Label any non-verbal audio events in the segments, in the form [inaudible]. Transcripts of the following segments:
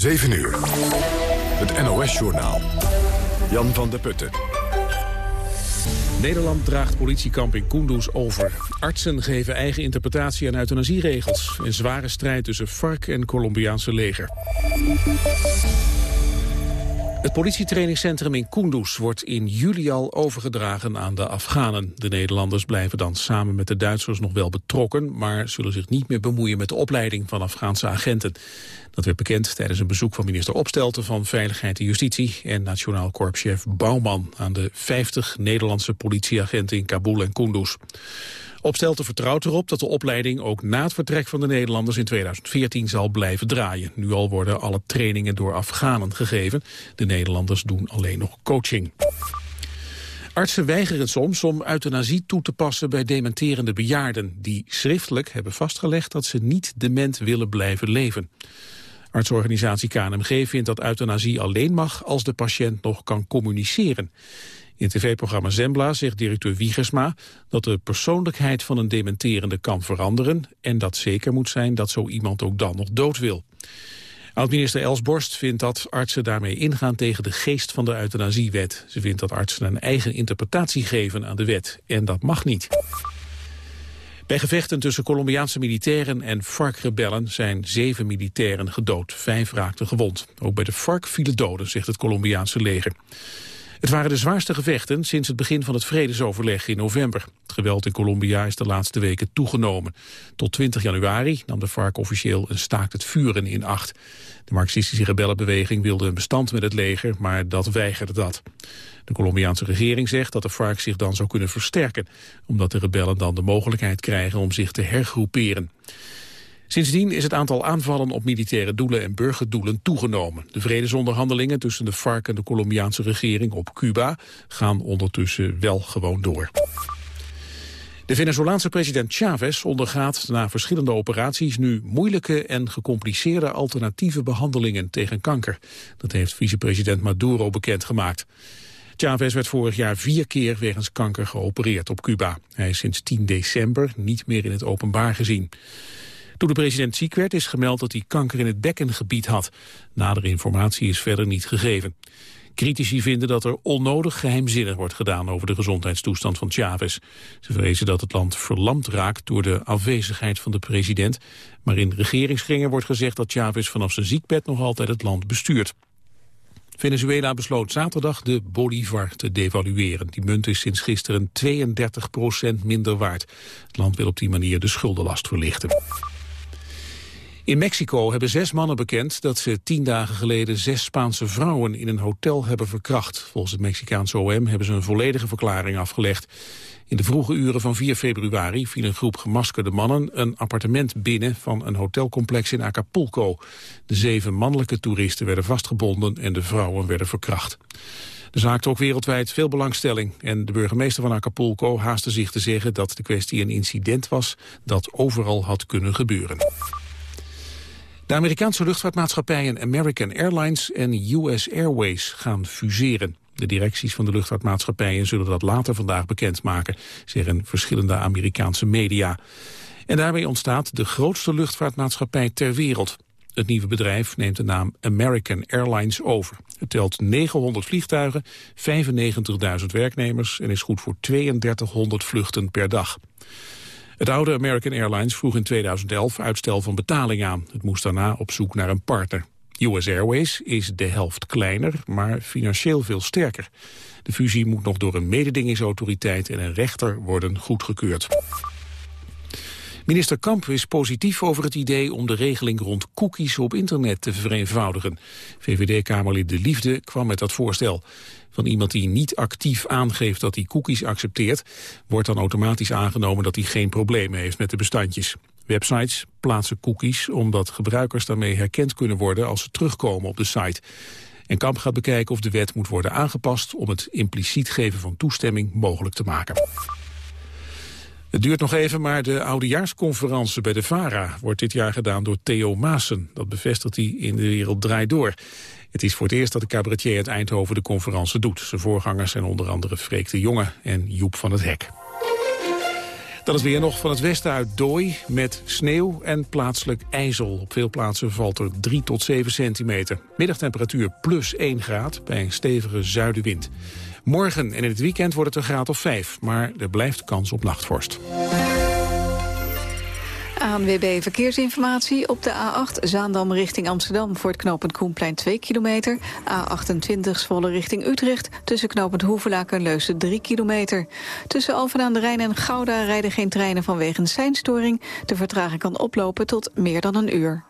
7 uur. Het NOS-journaal. Jan van der Putten. Nederland draagt politiekamp in Kunduz over. Artsen geven eigen interpretatie aan euthanasieregels. Een zware strijd tussen FARC en Colombiaanse leger. Het politietrainingscentrum in Kunduz wordt in juli al overgedragen aan de Afghanen. De Nederlanders blijven dan samen met de Duitsers nog wel betrokken... maar zullen zich niet meer bemoeien met de opleiding van Afghaanse agenten. Dat werd bekend tijdens een bezoek van minister Opstelten van Veiligheid en Justitie... en Nationaal Korpschef Bouwman aan de 50 Nederlandse politieagenten in Kabul en Kunduz. Opstelten vertrouwt erop dat de opleiding ook na het vertrek van de Nederlanders in 2014 zal blijven draaien. Nu al worden alle trainingen door Afghanen gegeven. De Nederlanders doen alleen nog coaching. Artsen weigeren soms om euthanasie toe te passen bij dementerende bejaarden... die schriftelijk hebben vastgelegd dat ze niet dement willen blijven leven. Artsorganisatie KNMG vindt dat euthanasie alleen mag als de patiënt nog kan communiceren. In tv-programma Zembla zegt directeur Wiegersma dat de persoonlijkheid van een dementerende kan veranderen en dat zeker moet zijn dat zo iemand ook dan nog dood wil. Oud-minister Elsborst vindt dat artsen daarmee ingaan tegen de geest van de euthanasiewet. Ze vindt dat artsen een eigen interpretatie geven aan de wet en dat mag niet. Bij gevechten tussen Colombiaanse militairen en FARC-rebellen zijn zeven militairen gedood. Vijf raakten gewond. Ook bij de FARC vielen doden, zegt het Colombiaanse leger. Het waren de zwaarste gevechten sinds het begin van het vredesoverleg in november. Het geweld in Colombia is de laatste weken toegenomen. Tot 20 januari nam de FARC officieel een staakt het vuren in acht. De marxistische rebellenbeweging wilde een bestand met het leger, maar dat weigerde dat. De Colombiaanse regering zegt dat de FARC zich dan zou kunnen versterken, omdat de rebellen dan de mogelijkheid krijgen om zich te hergroeperen. Sindsdien is het aantal aanvallen op militaire doelen en burgerdoelen toegenomen. De vredesonderhandelingen tussen de FARC en de Colombiaanse regering op Cuba gaan ondertussen wel gewoon door. De Venezolaanse president Chavez ondergaat na verschillende operaties nu moeilijke en gecompliceerde alternatieve behandelingen tegen kanker. Dat heeft vicepresident Maduro bekendgemaakt. Chavez werd vorig jaar vier keer wegens kanker geopereerd op Cuba. Hij is sinds 10 december niet meer in het openbaar gezien. Toen de president ziek werd is gemeld dat hij kanker in het bekkengebied had. Nadere informatie is verder niet gegeven. Critici vinden dat er onnodig geheimzinnig wordt gedaan over de gezondheidstoestand van Chavez. Ze vrezen dat het land verlamd raakt door de afwezigheid van de president. Maar in regeringskringen wordt gezegd dat Chavez vanaf zijn ziekbed nog altijd het land bestuurt. Venezuela besloot zaterdag de bolivar te devalueren. Die munt is sinds gisteren 32% minder waard. Het land wil op die manier de schuldenlast verlichten. In Mexico hebben zes mannen bekend dat ze tien dagen geleden zes Spaanse vrouwen in een hotel hebben verkracht. Volgens het Mexicaanse OM hebben ze een volledige verklaring afgelegd. In de vroege uren van 4 februari viel een groep gemaskerde mannen een appartement binnen van een hotelcomplex in Acapulco. De zeven mannelijke toeristen werden vastgebonden en de vrouwen werden verkracht. De zaak trok wereldwijd veel belangstelling en de burgemeester van Acapulco haastte zich te zeggen dat de kwestie een incident was dat overal had kunnen gebeuren. De Amerikaanse luchtvaartmaatschappijen American Airlines en US Airways gaan fuseren. De directies van de luchtvaartmaatschappijen zullen dat later vandaag bekendmaken, zeggen verschillende Amerikaanse media. En daarmee ontstaat de grootste luchtvaartmaatschappij ter wereld. Het nieuwe bedrijf neemt de naam American Airlines over. Het telt 900 vliegtuigen, 95.000 werknemers en is goed voor 3200 vluchten per dag. Het oude American Airlines vroeg in 2011 uitstel van betaling aan. Het moest daarna op zoek naar een partner. US Airways is de helft kleiner, maar financieel veel sterker. De fusie moet nog door een mededingingsautoriteit en een rechter worden goedgekeurd. Minister Kamp is positief over het idee om de regeling rond cookies op internet te vereenvoudigen. VVD-Kamerlid De Liefde kwam met dat voorstel. Van iemand die niet actief aangeeft dat hij cookies accepteert... wordt dan automatisch aangenomen dat hij geen problemen heeft met de bestandjes. Websites plaatsen cookies omdat gebruikers daarmee herkend kunnen worden... als ze terugkomen op de site. En Kamp gaat bekijken of de wet moet worden aangepast... om het impliciet geven van toestemming mogelijk te maken. Het duurt nog even, maar de oudejaarsconferentie bij de VARA... wordt dit jaar gedaan door Theo Maassen. Dat bevestigt hij in de wereld draait door. Het is voor het eerst dat de cabaretier uit Eindhoven de conferentie doet. Zijn voorgangers zijn onder andere Freek de Jonge en Joep van het Hek. Dan is weer nog van het westen uit dooi met sneeuw en plaatselijk ijzel. Op veel plaatsen valt er 3 tot 7 centimeter. Middagtemperatuur plus 1 graad bij een stevige zuidenwind. Morgen en in het weekend wordt het een graad of 5, maar er blijft kans op nachtvorst. ANWB Verkeersinformatie op de A8 Zaandam richting Amsterdam... voor het knooppunt Koenplein 2 kilometer. A28 Zwolle richting Utrecht tussen knooppunt Hoevelaak en Leusen 3 kilometer. Tussen Alphen aan de Rijn en Gouda rijden geen treinen vanwege een seinstoring. De vertraging kan oplopen tot meer dan een uur.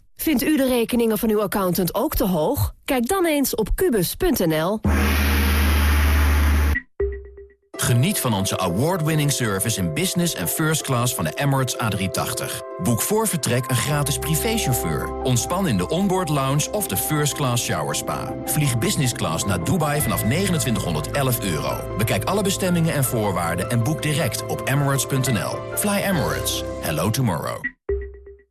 Vindt u de rekeningen van uw accountant ook te hoog? Kijk dan eens op kubus.nl. Geniet van onze award-winning service in business en first class van de Emirates A380. Boek voor vertrek een gratis privéchauffeur. Ontspan in de onboard lounge of de first class shower spa. Vlieg business class naar Dubai vanaf 2911 euro. Bekijk alle bestemmingen en voorwaarden en boek direct op emirates.nl. Fly Emirates. Hello tomorrow.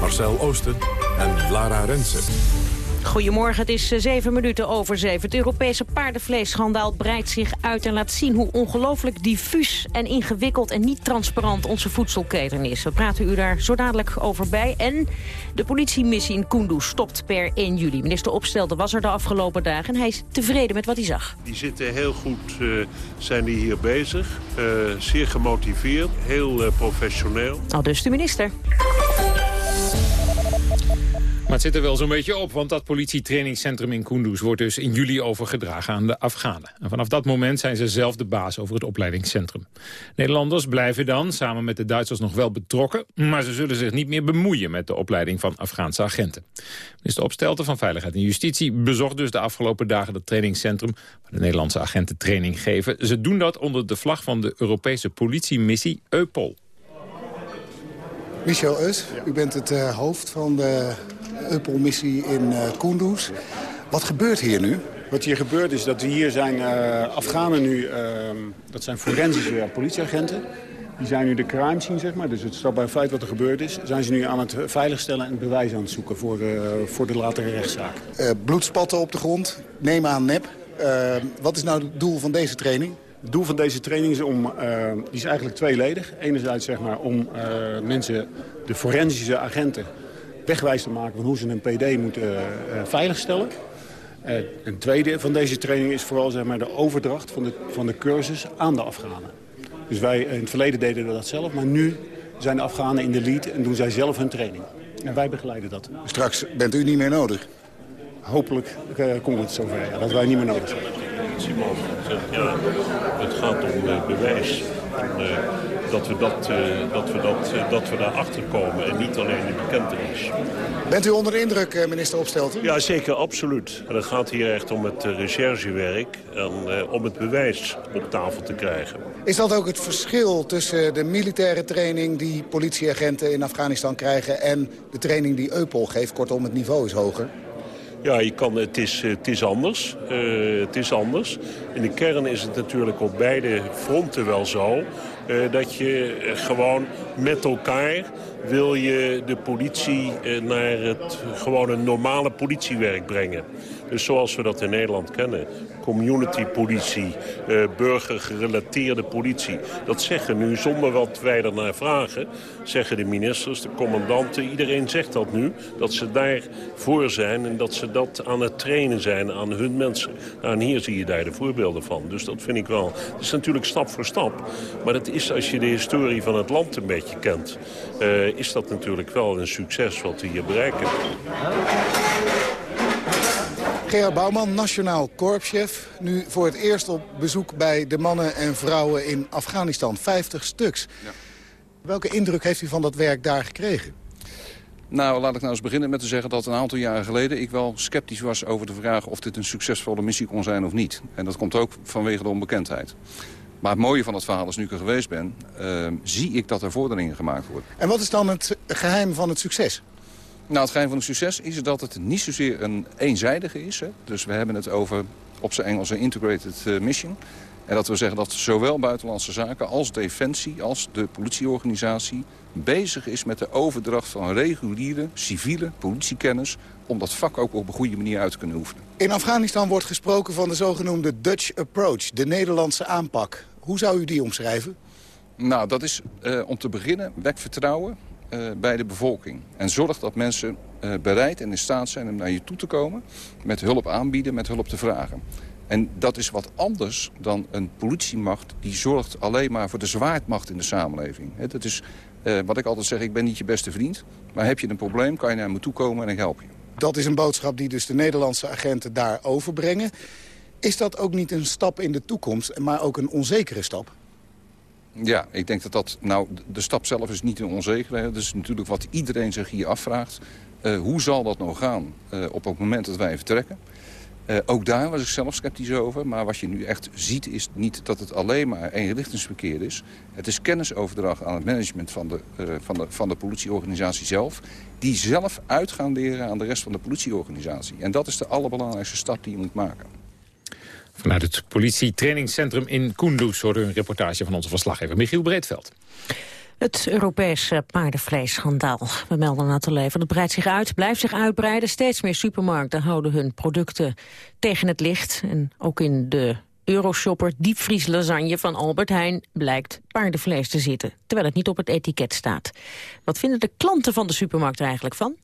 Marcel Oosten en Lara Rensen. Goedemorgen, het is eh, zeven minuten over zeven. Het Europese paardenvleesschandaal breidt zich uit en laat zien hoe ongelooflijk diffuus en ingewikkeld en niet transparant onze voedselketen is. We praten u daar zo dadelijk over bij. En de politiemissie in Kunduz stopt per 1 juli. Minister Opstelten was er de afgelopen dagen en hij is tevreden met wat hij zag. Die zitten heel goed, uh, zijn die hier bezig. Uh, zeer gemotiveerd, heel uh, professioneel. Al dus de minister. Het zit er wel zo'n beetje op, want dat politietrainingscentrum in Kunduz wordt dus in juli overgedragen aan de Afghanen. En vanaf dat moment zijn ze zelf de baas over het opleidingscentrum. Nederlanders blijven dan, samen met de Duitsers, nog wel betrokken, maar ze zullen zich niet meer bemoeien met de opleiding van Afghaanse agenten. Minister Opstelten van Veiligheid en Justitie bezocht dus de afgelopen dagen het trainingscentrum waar de Nederlandse agenten training geven. Ze doen dat onder de vlag van de Europese politiemissie EUPOL. Michel Eus, u bent het uh, hoofd van de Uppel-missie in uh, Kunduz. Wat gebeurt hier nu? Wat hier gebeurt is dat hier zijn uh, Afghanen nu, uh, dat zijn forensische politieagenten. Die zijn nu de crime scene, zeg maar, dus het strafbaar feit wat er gebeurd is... zijn ze nu aan het veiligstellen en bewijs aan het zoeken voor, voor de latere rechtszaak. bloedspatten op de grond, neem aan nep. wat is nou het doel van deze training? Het doel van deze training is, om, uh, die is eigenlijk tweeledig. Enerzijds zeg maar, om uh, mensen, de forensische agenten, wegwijs te maken van hoe ze een PD moeten uh, veiligstellen. een tweede van deze training is vooral zeg maar, de overdracht van de, van de cursus aan de Afghanen. Dus wij in het verleden deden dat zelf, maar nu zijn de Afghanen in de lead en doen zij zelf hun training. En wij begeleiden dat. Straks bent u niet meer nodig? Hopelijk komt het zover, ja, dat wij niet meer nodig zijn. Simon zegt, ja, het gaat om uh, bewijs. En, uh, dat we, dat, uh, dat, we, dat, dat we daarachter komen en niet alleen de bekentenis. Bent u onder de indruk, minister Opstelten? Ja, zeker, absoluut. En het gaat hier echt om het recherchewerk en om het bewijs op tafel te krijgen. Is dat ook het verschil tussen de militaire training die politieagenten in Afghanistan krijgen... en de training die EUPOL geeft? Kortom, het niveau is hoger. Ja, je kan, het, is, het is anders. Uh, het is anders. In de kern is het natuurlijk op beide fronten wel zo... Uh, dat je gewoon met elkaar wil je de politie eh, naar het gewone normale politiewerk brengen. Dus zoals we dat in Nederland kennen. Community politie, eh, burgergerelateerde politie. Dat zeggen nu, zonder wat wij ernaar vragen... zeggen de ministers, de commandanten, iedereen zegt dat nu... dat ze daarvoor zijn en dat ze dat aan het trainen zijn aan hun mensen. Nou, en hier zie je daar de voorbeelden van. Dus dat vind ik wel... Het is natuurlijk stap voor stap. Maar het is, als je de historie van het land een beetje kent... Uh, is dat natuurlijk wel een succes wat we hier bereiken. Gerard Bouwman, nationaal korpschef. Nu voor het eerst op bezoek bij de mannen en vrouwen in Afghanistan. 50 stuks. Ja. Welke indruk heeft u van dat werk daar gekregen? Nou, laat ik nou eens beginnen met te zeggen dat een aantal jaren geleden... ik wel sceptisch was over de vraag of dit een succesvolle missie kon zijn of niet. En dat komt ook vanwege de onbekendheid. Maar het mooie van het verhaal is, nu ik er geweest ben... Uh, zie ik dat er vorderingen gemaakt worden. En wat is dan het geheim van het succes? Nou, het geheim van het succes is dat het niet zozeer een eenzijdige is. Hè. Dus we hebben het over, op zijn Engels, een integrated uh, mission. En dat wil zeggen dat zowel buitenlandse zaken als defensie, als de politieorganisatie... bezig is met de overdracht van reguliere, civiele politiekennis... om dat vak ook op een goede manier uit te kunnen oefenen. In Afghanistan wordt gesproken van de zogenoemde Dutch approach, de Nederlandse aanpak. Hoe zou u die omschrijven? Nou, dat is uh, om te beginnen wek vertrouwen uh, bij de bevolking. En zorg dat mensen uh, bereid en in staat zijn om naar je toe te komen... met hulp aanbieden, met hulp te vragen. En dat is wat anders dan een politiemacht die zorgt alleen maar voor de zwaardmacht in de samenleving. He, dat is wat ik altijd zeg, ik ben niet je beste vriend. Maar heb je een probleem, kan je naar me toe komen en ik help je. Dat is een boodschap die dus de Nederlandse agenten daar overbrengen. Is dat ook niet een stap in de toekomst, maar ook een onzekere stap? Ja, ik denk dat dat... Nou, de stap zelf is niet een onzekere. Dat is natuurlijk wat iedereen zich hier afvraagt. Uh, hoe zal dat nou gaan uh, op het moment dat wij vertrekken? Uh, ook daar was ik zelf sceptisch over. Maar wat je nu echt ziet is niet dat het alleen maar eenrichtingsverkeer is. Het is kennisoverdracht aan het management van de, van, de, van de politieorganisatie zelf. Die zelf uit gaan leren aan de rest van de politieorganisatie. En dat is de allerbelangrijkste stap die je moet maken. Vanuit het politietrainingscentrum in Kunduz hoorde een reportage van onze verslaggever Michiel Breedveld. Het Europese paardenvleesschandaal. We melden na te leven. Dat breidt zich uit, blijft zich uitbreiden. Steeds meer supermarkten houden hun producten tegen het licht. En ook in de Euroshopper diepvrieslasagne van Albert Heijn blijkt paardenvlees te zitten. Terwijl het niet op het etiket staat. Wat vinden de klanten van de supermarkt er eigenlijk van?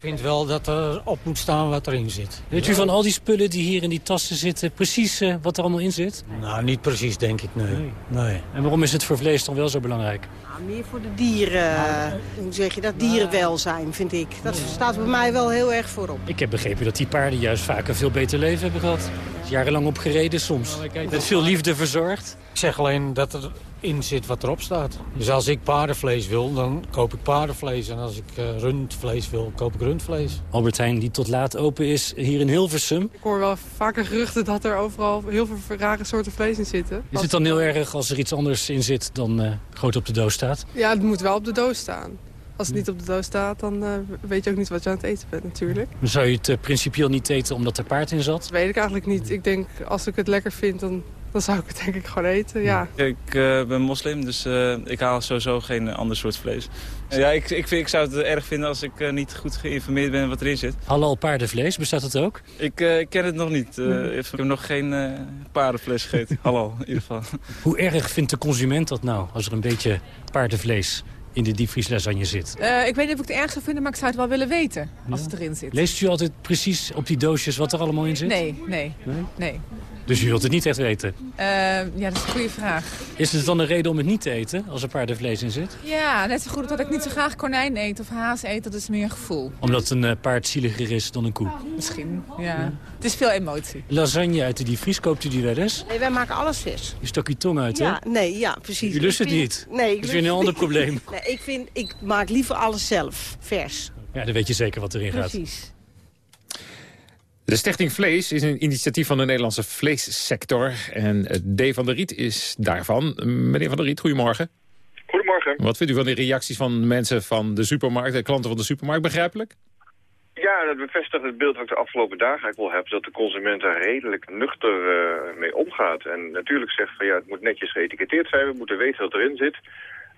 Ik vind wel dat er op moet staan wat erin zit. Weet u van al die spullen die hier in die tassen zitten... precies uh, wat er allemaal in zit? Nou, niet precies, denk ik, nee. nee. nee. En waarom is het voor vlees dan wel zo belangrijk? Nou, meer voor de dieren, hoe zeg je dat, dierenwelzijn, vind ik. Dat staat bij mij wel heel erg voorop. Ik heb begrepen dat die paarden juist vaak een veel beter leven hebben gehad. Jarenlang op gereden soms. Met veel liefde verzorgd. Ik zeg alleen dat er in zit wat erop staat. Dus als ik paardenvlees wil, dan koop ik paardenvlees. En als ik uh, rundvlees wil, koop ik rundvlees. Albert Heijn, die tot laat open is, hier in Hilversum. Ik hoor wel vaker geruchten dat er overal heel veel rare soorten vlees in zitten. Is het dan heel erg als er iets anders in zit dan uh, groot op de doos staat? Ja, het moet wel op de doos staan. Als het niet op de doos staat, dan uh, weet je ook niet wat je aan het eten bent natuurlijk. Zou je het uh, principieel niet eten omdat er paard in zat? Dat weet ik eigenlijk niet. Ik denk, als ik het lekker vind, dan dan zou ik het denk ik gewoon eten, ja. Ik uh, ben moslim, dus uh, ik haal sowieso geen ander soort vlees. Ja, ik, ik, vind, ik zou het erg vinden als ik uh, niet goed geïnformeerd ben wat erin zit. Halal paardenvlees, bestaat dat ook? Ik, ken het nog niet. ik heb nog geen paardenvlees gegeten. [laughs] Halal, in ieder geval. Hoe erg vindt de consument dat nou, als er een beetje paardenvlees in de diepvrieslasagne zit? Uh, ik weet niet of ik het erg zou vinden, maar ik zou het wel willen weten als ja. het erin zit. Leest u altijd precies op die doosjes wat er allemaal in zit? Nee, nee, nee. nee. Dus u wilt het niet echt weten? Uh, ja, dat is een goede vraag. Is het dan een reden om het niet te eten, als er paardenvlees in zit? Ja, net zo goed dat ik niet zo graag konijn eet of haas eet. Dat is meer een gevoel. Omdat een uh, paard zieliger is dan een koe? Misschien, ja. ja. Het is veel emotie. Lasagne uit de diepvries, koopt u die wel eens? Nee, wij maken alles vers. Je stok je tong uit, hè? Ja, nee, ja, precies. U lust het vind... niet? Nee. Dat is weer een ander probleem. [laughs] nee, ik, vind, ik maak liever alles zelf, vers. Ja, dan weet je zeker wat erin precies. gaat. Precies. De Stichting Vlees is een initiatief van de Nederlandse vleessector. En D. van der Riet is daarvan. Meneer van der Riet, goedemorgen. Goedemorgen. Wat vindt u van de reacties van mensen van de supermarkt, de klanten van de supermarkt, begrijpelijk? Ja, dat bevestigt het beeld wat ik de afgelopen dagen eigenlijk wel heb. Dat de consument daar redelijk nuchter uh, mee omgaat. En natuurlijk zegt van ja, het moet netjes geëtiketteerd zijn. We moeten weten wat erin zit.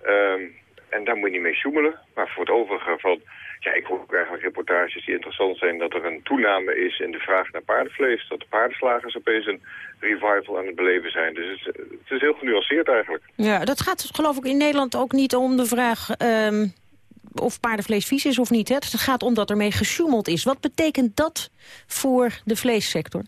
Uh, en daar moet je niet mee sjoemelen. Maar voor het overige van... Ja, ik hoor ook eigenlijk reportages die interessant zijn... dat er een toename is in de vraag naar paardenvlees. Dat de paardenslagers opeens een revival aan het beleven zijn. Dus het, het is heel genuanceerd eigenlijk. Ja, dat gaat geloof ik in Nederland ook niet om de vraag... ehm, of paardenvlees vies is of niet. Hè? Het gaat om dat ermee gesjoemeld is. Wat betekent dat voor de vleessector?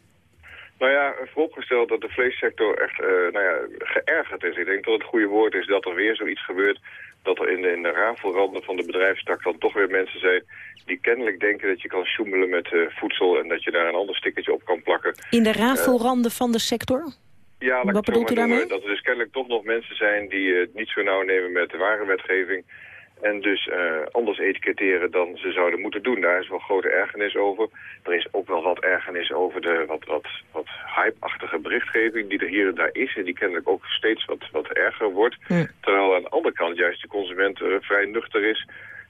Nou ja, vooropgesteld dat de vleessector echt eh, nou ja, geërgerd is. Ik denk dat het goede woord is dat er weer zoiets gebeurt... dat er in de, in de rafelranden van de bedrijfstak dan toch weer mensen zijn... die kennelijk denken dat je kan sjoemelen met eh, voedsel... en dat je daar een ander stickertje op kan plakken. In de rafelranden van de sector? Ja, Wat zo bedoelt u daarmee? Dat er dus kennelijk toch nog mensen zijn die het niet zo nauw nemen met de warenwetgeving. En dus eh, anders etiketteren dan ze zouden moeten doen. Daar is wel grote ergernis over. Er is ook wel wat ergernis over de wat, wat, wat hype-achtige berichtgeving die er hier en daar is. En die kennelijk ook steeds wat, wat erger wordt. Terwijl aan de andere kant juist de consument eh, vrij nuchter is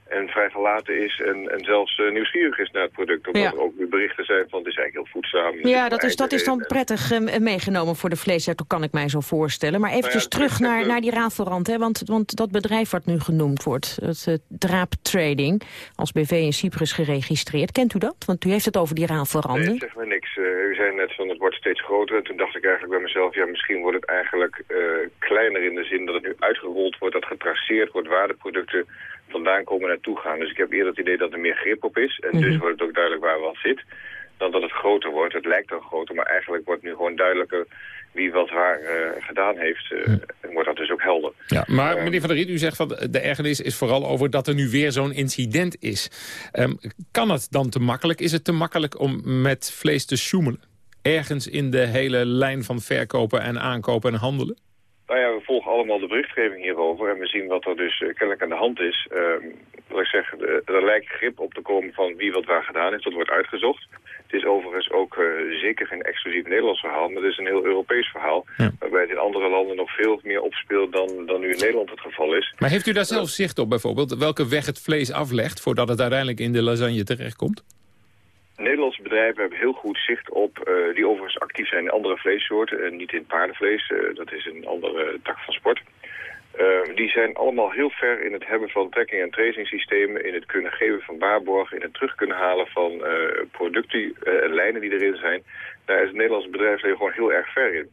en vrij gelaten is en, en zelfs eh, nieuwsgierig is naar het product. Omdat Ja. er ook nu berichten zijn van het is eigenlijk heel voedzaam. Ja, dat is, dat is dan prettig eh, meegenomen voor de vleessector, kan ik mij zo voorstellen. Maar eventjes Nou ja, terug naar, naar die rafelrand, hè, want, want dat bedrijf wat nu genoemd wordt, het uh, Draap Trading, als BV in Cyprus geregistreerd. Kent u dat? Want u heeft het over die rafelranden. Nee, zeg maar niks. Eh, u zei net van het wordt steeds groter. En toen dacht ik eigenlijk bij mezelf, ja, misschien wordt het eigenlijk eh, kleiner in de zin dat het nu uitgerold wordt, dat getraceerd wordt waar de producten vandaan komen en naartoe gaan. Dus ik heb eerder het idee dat er meer grip op is. En dus wordt het ook duidelijk waar wat zit. Dan dat het groter wordt. Het lijkt dan groter, maar eigenlijk wordt nu gewoon duidelijker wie wat waar eh, gedaan heeft. eh, En wordt dat dus ook helder. Ja, maar meneer Van der Riet, u zegt van de ergernis is vooral over dat er nu weer zo'n incident is. Ehm, kan het dan te makkelijk? Is het te makkelijk om met vlees te sjoemelen? Ergens in de hele lijn van verkopen en aankopen en handelen? Nou ja, we volgen allemaal de berichtgeving hierover en we zien wat er dus eh, kennelijk aan de hand is. Ehm, wat ik zeg, er lijkt grip op te komen van wie wat waar gedaan heeft. Dat wordt uitgezocht. Het is overigens ook eh, zeker geen exclusief Nederlands verhaal, maar het is een heel Europees verhaal. Waarbij het in andere landen nog veel meer opspeelt dan, dan nu in Nederland het geval is. Maar heeft u daar zelf zicht op bijvoorbeeld? Welke weg het vlees aflegt voordat het uiteindelijk in de lasagne terechtkomt? Nederlandse bedrijven hebben heel goed zicht op, eh, die overigens actief zijn in andere vleessoorten. en niet in paardenvlees, eh, dat is een andere tak van sport. Eh, die zijn allemaal heel ver in het hebben van tracking- en tracing systemen... in het kunnen geven van waarborgen, in het terug kunnen halen van eh, producten eh, en lijnen die erin zijn. Daar is het Nederlandse bedrijfsleven gewoon heel erg ver in.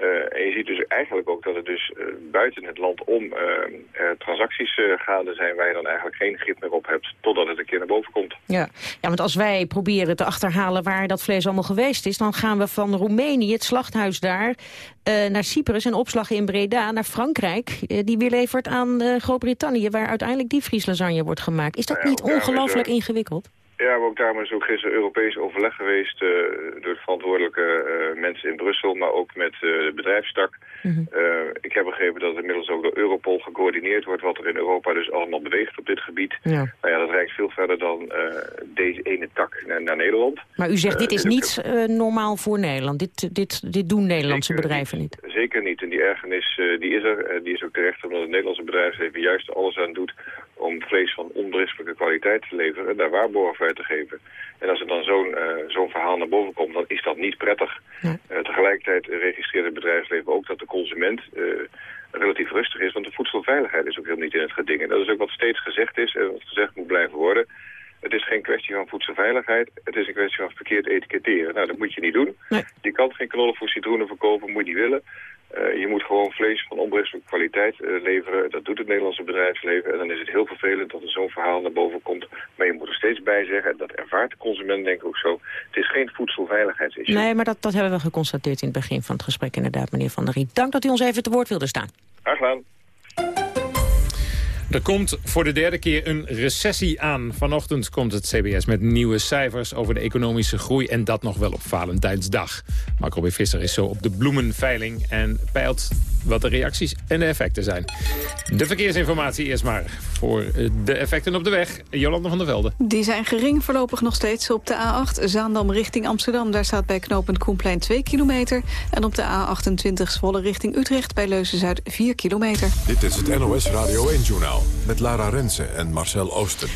Eh, en je ziet dus eigenlijk ook dat er dus eh, buiten het land om eh, transacties gaande zijn... waar je dan eigenlijk geen grip meer op hebt totdat het een keer naar boven komt. Ja. ja, want als wij proberen te achterhalen waar dat vlees allemaal geweest is... dan gaan we van Roemenië, het slachthuis daar, naar Cyprus... en opslag in Breda, naar Frankrijk... die weer levert aan Groot-Brittannië... waar uiteindelijk diepvrieslasagne wordt gemaakt. Is dat Nou ja, niet ongelooflijk ingewikkeld? Ja, maar ook daarom is ook gisteren Europees overleg geweest... eh, door de verantwoordelijke eh, mensen in Brussel, maar ook met eh, de bedrijfstak. Mhm. Ik heb begrepen dat het inmiddels ook door Europol gecoördineerd wordt... wat er in Europa dus allemaal beweegt op dit gebied. Ja. Nou ja, dat reikt veel verder dan deze ene tak naar, naar Nederland. Maar u zegt, dit is niet normaal voor Nederland. Dit, dit, dit doen Nederlandse bedrijven niet. Zeker niet. En die ergernis die is er. Die is ook terecht omdat het Nederlandse bedrijfsleven juist alles aan doet om vlees van onberispelijke kwaliteit te leveren en daar waarborgen voor te geven. En als er dan zo'n eh, zo'n verhaal naar boven komt, dan is dat niet prettig. Eh, tegelijkertijd registreert het bedrijfsleven ook dat de consument eh, relatief rustig is, want de voedselveiligheid is ook helemaal niet in het geding. En dat is ook wat steeds gezegd is en wat gezegd moet blijven worden. Het is geen kwestie van voedselveiligheid, het is een kwestie van verkeerd etiketteren. Nou, dat moet je niet doen. Je kan geen knollen voor citroenen verkopen, moet je niet willen. Eh, je moet gewoon vlees van onberispelijke kwaliteit eh, leveren. Dat doet het Nederlandse bedrijfsleven. En dan is het heel vervelend dat er zo'n verhaal naar boven komt. Maar je moet er steeds bij zeggen, en dat ervaart de consument denk ik ook zo. Het is geen voedselveiligheidsissue. Nee, maar dat, dat hebben we geconstateerd in het begin van het gesprek inderdaad, meneer Van der Riet. Dank dat u ons even te woord wilde staan. Graag gedaan. Er komt voor de derde keer een recessie aan. Vanochtend komt het CBS met nieuwe cijfers over de economische groei... en dat nog wel op Valentijnsdag. Mark Robin Visser is zo op de bloemenveiling... en peilt wat de reacties en de effecten zijn. De verkeersinformatie eerst maar voor eh, de effecten op de weg. Jolanda van der Velde. Die zijn gering voorlopig nog steeds op de A8 Zaandam richting Amsterdam. Daar staat bij knooppunt Koenplein 2 kilometer. En op de A28 Zwolle richting Utrecht bij Leuzen-Zuid 4 kilometer. Dit is het NOS Radio 1-journaal met Lara Rensen en Marcel Oosten.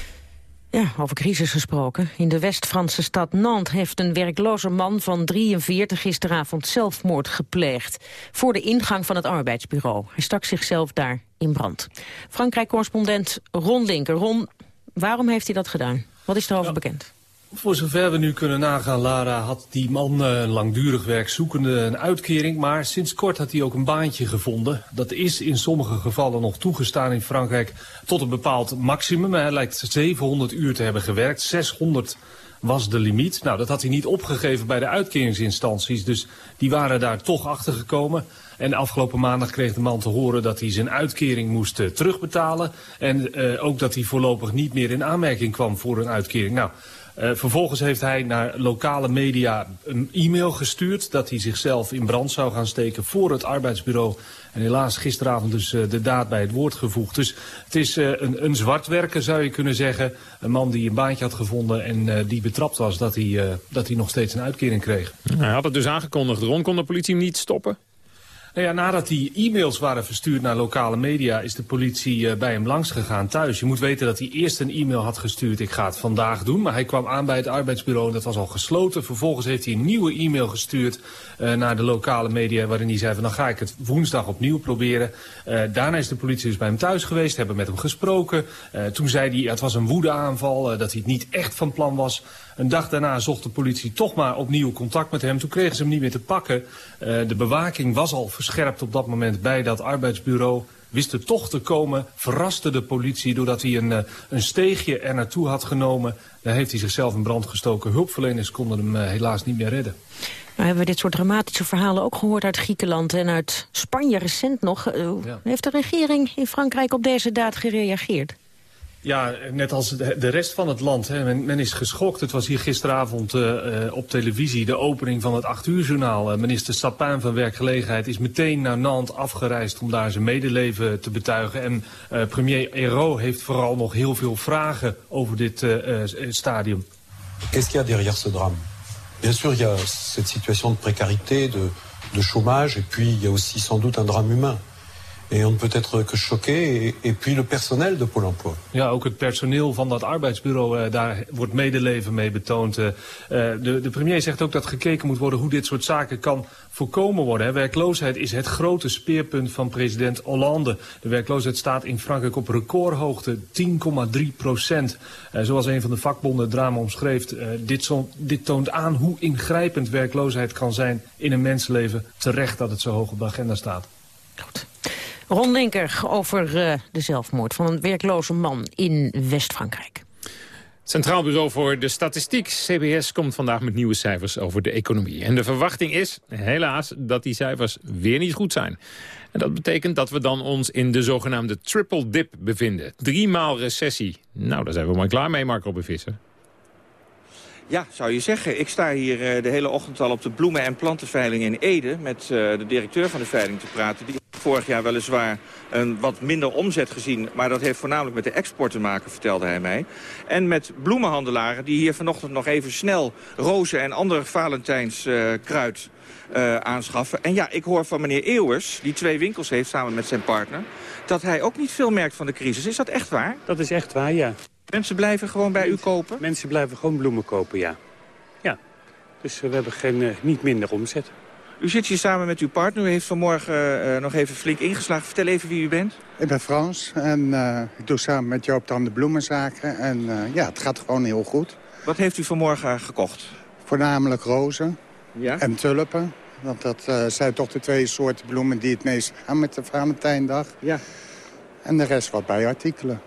Ja, over crisis gesproken. In de West-Franse stad Nantes heeft een werkloze man van 43 gisteravond zelfmoord gepleegd. Voor de ingang van het arbeidsbureau. Hij stak zichzelf daar in brand. Frankrijk-correspondent Ron Linker. Ron, waarom heeft hij dat gedaan? Wat is erover bekend? Voor zover we nu kunnen nagaan, Lara, had die man uh, langdurig werkzoekende een uitkering. Maar sinds kort had hij ook een baantje gevonden. Dat is in sommige gevallen nog toegestaan in Frankrijk tot een bepaald maximum. Hij lijkt 700 uur te hebben gewerkt. 600 was de limiet. Nou, dat had hij niet opgegeven bij de uitkeringsinstanties. Dus die waren daar toch achter gekomen. En afgelopen maandag kreeg de man te horen dat hij zijn uitkering moest uh, terugbetalen. En uh, ook dat hij voorlopig niet meer in aanmerking kwam voor een uitkering. Nou, uh, vervolgens heeft hij naar lokale media een e-mail gestuurd... dat hij zichzelf in brand zou gaan steken voor het arbeidsbureau. En helaas gisteravond dus uh, de daad bij het woord gevoegd. Dus het is uh, een, een zwartwerker, zou je kunnen zeggen. Een man die een baantje had gevonden en die betrapt was... dat hij, dat hij nog steeds een uitkering kreeg. Hij had het dus aangekondigd. Ron kon de politie hem niet stoppen? Nou ja, nadat die e-mails waren verstuurd naar lokale media... is de politie uh, bij hem langs gegaan thuis. Je moet weten dat hij eerst een e-mail had gestuurd... ik ga het vandaag doen, maar hij kwam aan bij het arbeidsbureau... en dat was al gesloten. Vervolgens heeft hij een nieuwe e-mail gestuurd uh, naar de lokale media... waarin hij zei van dan ga ik het woensdag opnieuw proberen. Uh, daarna is de politie dus bij hem thuis geweest, hebben met hem gesproken. toen zei hij het was een woedeaanval, dat hij het niet echt van plan was... Een dag daarna zocht de politie toch maar opnieuw contact met hem. Toen kregen ze hem niet meer te pakken. Uh, de bewaking was al verscherpt op dat moment bij dat arbeidsbureau. Wist er toch te komen, verraste de politie doordat hij een, uh, een steegje er naartoe had genomen. Daar heeft hij zichzelf in brand gestoken. Hulpverleners konden hem uh, helaas niet meer redden. Nou hebben we dit soort dramatische verhalen ook gehoord uit Griekenland en uit Spanje recent nog. Ja. Heeft de regering in Frankrijk op deze daad gereageerd? Ja, net als de rest van het land. Hè. Men, men, is geschokt. Het was hier gisteravond uh, uh, op televisie de opening van het 8 uur journaal. Uh, minister Sapin van Werkgelegenheid is meteen naar Nantes afgereisd om daar zijn medeleven te betuigen. En premier Hérault heeft vooral nog heel veel vragen over dit stadium. Qu'est-ce qu'il y a derrière ce drame Bien sûr, il y a cette situation de précarité, de, de chômage, et puis il y a aussi sans doute un drame humain. Et on ne peut être que choqué. Et, puis le personnel de Pôle emploi. Ja, ook het personeel van dat arbeidsbureau, uh, daar wordt medeleven mee betoond. Uh, de, de premier zegt ook dat gekeken moet worden hoe dit soort zaken kan voorkomen worden. Hè. Werkloosheid is het grote speerpunt van president Hollande. De werkloosheid staat in Frankrijk op recordhoogte, 10,3 procent. Zoals een van de vakbonden het drama omschreef, dit, dit toont aan hoe ingrijpend werkloosheid kan zijn in een mensenleven. Terecht dat het zo hoog op de agenda staat. Goed. Ron Linker over uh, de zelfmoord van een werkloze man in West-Frankrijk. Centraal Bureau voor de Statistiek, CBS, komt vandaag met nieuwe cijfers over de economie. En de verwachting is, helaas, dat die cijfers weer niet goed zijn. En dat betekent dat we dan ons in de zogenaamde triple dip bevinden. Drie maal recessie. Nou, daar zijn we maar klaar mee, Marco Bevisser. Ja, zou je zeggen. Ik sta hier uh, de hele ochtend al op de bloemen- en plantenveiling in Ede... met uh, de directeur van de veiling te praten. Die vorig jaar weliswaar een wat minder omzet gezien... maar dat heeft voornamelijk met de export te maken, vertelde hij mij. En met bloemenhandelaren die hier vanochtend nog even snel... rozen en ander Valentijnskruid uh, aanschaffen. En ja, ik hoor van meneer Eeuwers, die twee winkels heeft samen met zijn partner... dat hij ook niet veel merkt van de crisis. Is dat echt waar? Dat is echt waar, ja. Mensen blijven gewoon bij u kopen? Mensen blijven gewoon bloemen kopen, ja. Ja. Dus we hebben geen, uh, niet minder omzet. U zit hier samen met uw partner. U heeft vanmorgen uh, nog even flink ingeslagen. Vertel even wie u bent. Ik ben Frans en uh, ik doe samen met Joop dan de bloemenzaken. En uh, ja, het gaat gewoon heel goed. Wat heeft u vanmorgen gekocht? Voornamelijk rozen ja? en tulpen. Want dat zijn toch de twee soorten bloemen die het meest gaan met de Valentijndag. Ja. En de rest wat bijartikelen.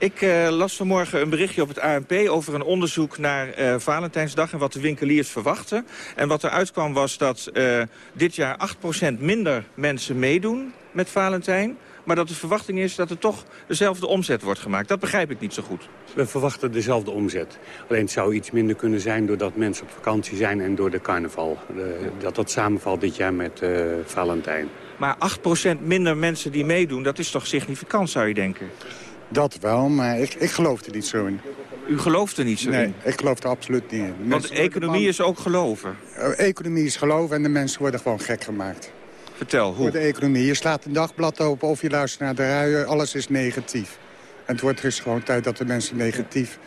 Ik uh, las vanmorgen een berichtje op het ANP over een onderzoek naar uh, Valentijnsdag... en wat de winkeliers verwachten. En wat eruit kwam was dat uh, dit jaar 8% minder mensen meedoen met Valentijn... maar dat de verwachting is dat er toch dezelfde omzet wordt gemaakt. Dat begrijp ik niet zo goed. We verwachten dezelfde omzet. Alleen het zou iets minder kunnen zijn doordat mensen op vakantie zijn... en door de carnaval. dat dat samenvalt dit jaar met Valentijn. Maar 8% minder mensen die meedoen, dat is toch significant, zou je denken? Dat wel, maar ik, ik geloof er niet zo in. U gelooft er niet zo nee, in? ik geloof er absoluut niet in. Want economie man... is ook geloven? Uh, economie is geloven en de mensen worden gewoon gek gemaakt. Vertel, hoe? Voor de economie. Je slaat een dagblad open of je luistert naar de radio, alles is negatief. En het wordt dus gewoon tijd dat de mensen negatief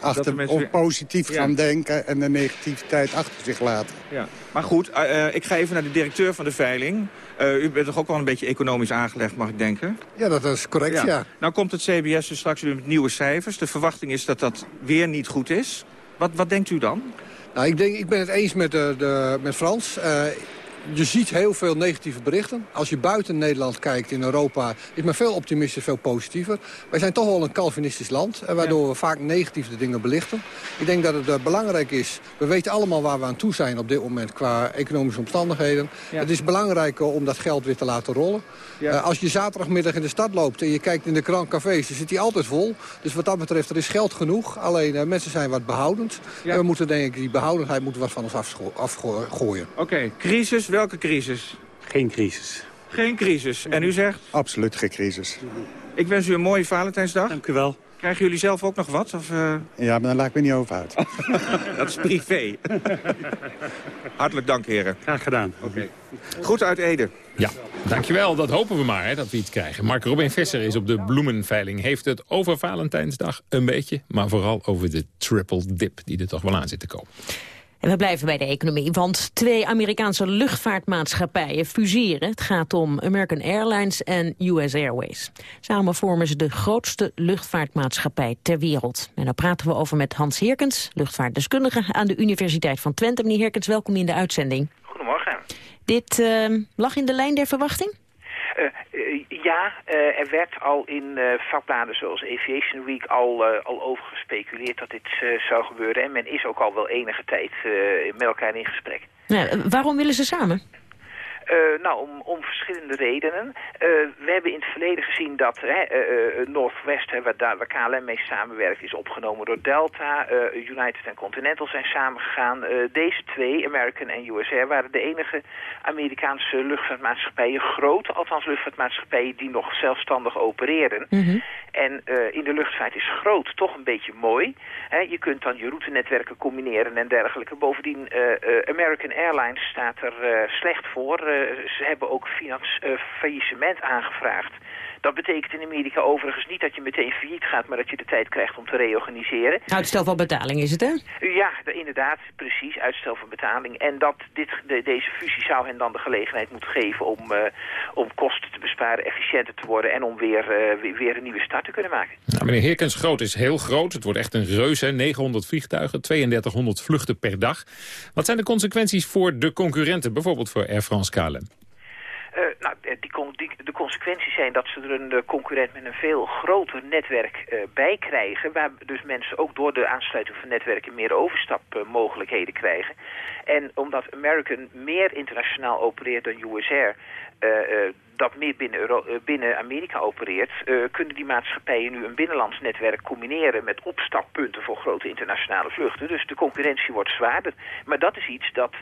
achter, mensen of positief Ja. gaan denken en de negativiteit achter zich laten. Ja. Maar goed, eh, eh, ik ga even naar de directeur van de veiling. Eh, u bent toch ook wel een beetje economisch aangelegd, mag ik denken? Ja, dat is correct, ja. Nou komt het CBS dus straks weer met nieuwe cijfers. De verwachting is dat dat weer niet goed is. Wat, wat denkt u dan? Nou, ik, denk, ik ben het eens met, de, de, met Frans. Eh, je ziet heel veel negatieve berichten. Als je buiten Nederland kijkt in Europa is men veel optimistischer, veel positiever. Wij zijn toch wel een Calvinistisch land, eh, waardoor we vaak negatief de dingen belichten. Ik denk dat het eh, belangrijk is, we weten allemaal waar we aan toe zijn op dit moment qua economische omstandigheden. Ja. Het is belangrijk om dat geld weer te laten rollen. Ja. Eh, als je zaterdagmiddag in de stad loopt en je kijkt in de krant cafés, dan zit die altijd vol. Dus wat dat betreft, er is geld genoeg. Alleen eh, mensen zijn wat behoudend. En we moeten denk ik, die behoudendheid moeten wat van ons afgooien. Oké, crisis. Welke crisis? Geen crisis. Geen crisis. En u zegt? Absoluut geen crisis. Ik wens u een mooie Valentijnsdag. Dank u wel. Krijgen jullie zelf ook nog wat? Of, eh? Ja, maar daar laat ik me niet over uit. [laughs] Dat is privé. [laughs] Hartelijk dank, heren. Graag gedaan. Oké. Goed uit Ede. Ja, dankjewel. Dat hopen we maar, hè, dat we iets krijgen. Mark Robin Visser is op de bloemenveiling. Heeft het over Valentijnsdag een beetje, maar vooral over de triple dip die er toch wel aan zit te komen. En we blijven bij de economie, want twee Amerikaanse luchtvaartmaatschappijen fuseren. Het gaat om American Airlines en US Airways. Samen vormen ze de grootste luchtvaartmaatschappij ter wereld. En daar praten we over met Hans Heerkens, luchtvaartdeskundige aan de Universiteit van Twente. Meneer Heerkens, welkom in de uitzending. Goedemorgen. Dit eh, lag in de lijn der verwachting? Eh, eh, ja, eh, er werd al in vakbladen zoals Aviation Week al, al over gespeculeerd dat dit zou gebeuren. En men is ook al wel enige tijd met elkaar in gesprek. Waarom willen ze samen? Eh, nou, om, om verschillende redenen. Eh, we hebben in het verleden gezien dat hè, eh, Northwest, hè, waar, daar, waar KLM mee samenwerkt, is opgenomen door Delta. United en Continental zijn samengegaan. Deze twee, American en US Air, waren de enige Amerikaanse luchtvaartmaatschappijen, grote althans luchtvaartmaatschappijen, die nog zelfstandig opereren. En eh, in de luchtvaart is groot toch een beetje mooi. Hè, je kunt dan je routenetwerken combineren en dergelijke. Bovendien, American Airlines staat er slecht voor. Eh, ze hebben ook finans, eh, faillissement aangevraagd. Dat betekent in Amerika overigens niet dat je meteen failliet gaat... maar dat je de tijd krijgt om te reorganiseren. Uitstel van betaling is het, hè? Ja, de- inderdaad, precies, uitstel van betaling. En dat dit, de, deze fusie zou hen dan de gelegenheid moeten geven om, eh, om kosten te besparen, efficiënter te worden en om weer, eh, weer, weer een nieuwe start te kunnen maken. Nou, meneer Heerkens, groot is heel groot. Het wordt echt een reus, hè? 900 vliegtuigen, 3200 vluchten per dag. Wat zijn de consequenties voor de concurrenten, bijvoorbeeld voor Air France Eh, nou, eh, die, de consequenties zijn dat ze er een eh, concurrent met een veel groter netwerk bij krijgen. Waar dus mensen ook door de aansluiting van netwerken meer overstapmogelijkheden krijgen. En omdat American meer internationaal opereert dan US Air... eh, dat meer binnen, binnen Amerika opereert... kunnen die maatschappijen nu een binnenlands netwerk combineren... met opstappunten voor grote internationale vluchten. Dus de concurrentie wordt zwaarder. Maar dat is iets dat,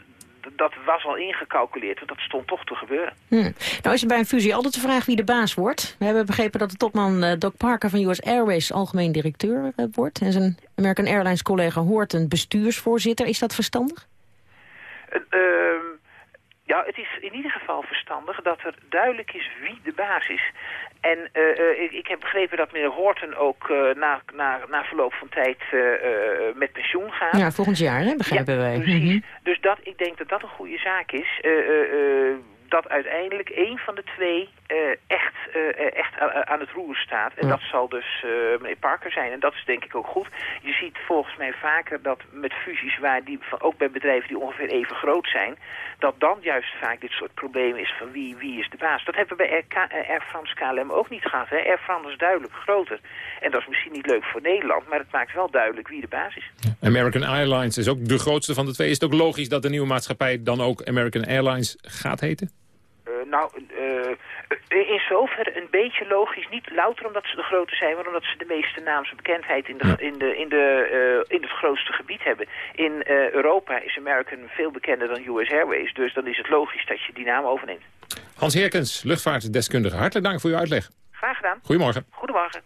dat was al ingecalculeerd, want dat stond toch te gebeuren. Hm. Nou is er bij een fusie altijd de vraag wie de baas wordt. We hebben begrepen dat de topman eh, Doc Parker van US Airways algemeen directeur eh, wordt. En zijn American Airlines collega hoort een bestuursvoorzitter. Is dat verstandig? Ehm, ja, het is in ieder geval verstandig dat er duidelijk is wie de baas is. En eh, eh, ik, ik heb begrepen dat meneer Horton ook eh, na, na, na verloop van tijd met pensioen gaat. Ja, volgend jaar, hè, begrijpen wij. precies. Mhm. Dus dat, ik denk dat dat een goede zaak is. Dat uiteindelijk één van de twee eh, echt, eh, echt a- aan het roer staat. En Ja. dat zal dus eh, meneer Parker zijn. En dat is denk ik ook goed. Je ziet volgens mij vaker dat met fusies, waar die, van, ook bij bedrijven die ongeveer even groot zijn... dat dan juist vaak dit soort problemen is van wie, wie is de baas. Dat hebben we bij Air, eh, Air France KLM ook niet gehad. Hè? Air France is duidelijk groter. En dat is misschien niet leuk voor Nederland, maar het maakt wel duidelijk wie de baas is. American Airlines is ook de grootste van de twee. Is het ook logisch dat de nieuwe maatschappij dan ook American Airlines gaat heten? Eh, nou, eh, in zoverre een beetje logisch. Niet louter omdat ze de grote zijn, maar omdat ze de meeste naamsbekendheid in, de, in, de, in, de, eh, in het grootste gebied hebben. In eh, Europa is American veel bekender dan US Airways. Dus dan is het logisch dat je die naam overneemt. Hans Heerkens, luchtvaartdeskundige. Hartelijk dank voor uw uitleg. Graag gedaan. Goedemorgen. Goedemorgen.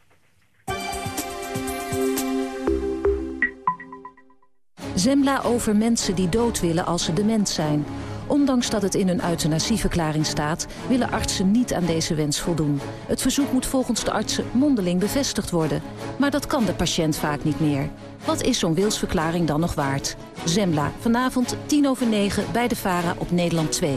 Zembla over mensen die dood willen als ze dement zijn. Ondanks dat het in hun euthanasieverklaring staat... willen artsen niet aan deze wens voldoen. Het verzoek moet volgens de artsen mondeling bevestigd worden. Maar dat kan de patiënt vaak niet meer. Wat is zo'n wilsverklaring dan nog waard? Zembla, vanavond 10 over 9 bij de VARA op Nederland 2.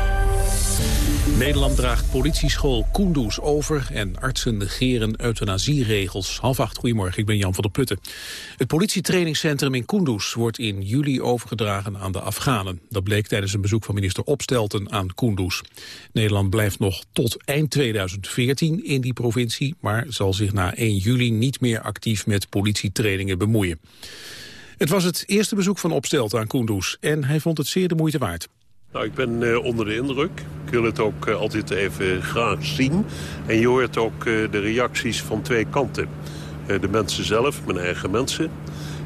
Nederland draagt politieschool Kunduz over en artsen negeren euthanasieregels. Half acht, goedemorgen, ik ben Jan van der Putten. Het politietrainingscentrum in Kunduz wordt in juli overgedragen aan de Afghanen. Dat bleek tijdens een bezoek van minister Opstelten aan Kunduz. Nederland blijft nog tot eind 2014 in die provincie, maar zal zich na 1 juli niet meer actief met politietrainingen bemoeien. Het was het eerste bezoek van Opstelten aan Kunduz en hij vond het zeer de moeite waard. Nou, ik ben uh, onder de indruk. Ik wil het ook uh, altijd even graag zien. En je hoort ook uh, de reacties van twee kanten. de mensen zelf, mijn eigen mensen.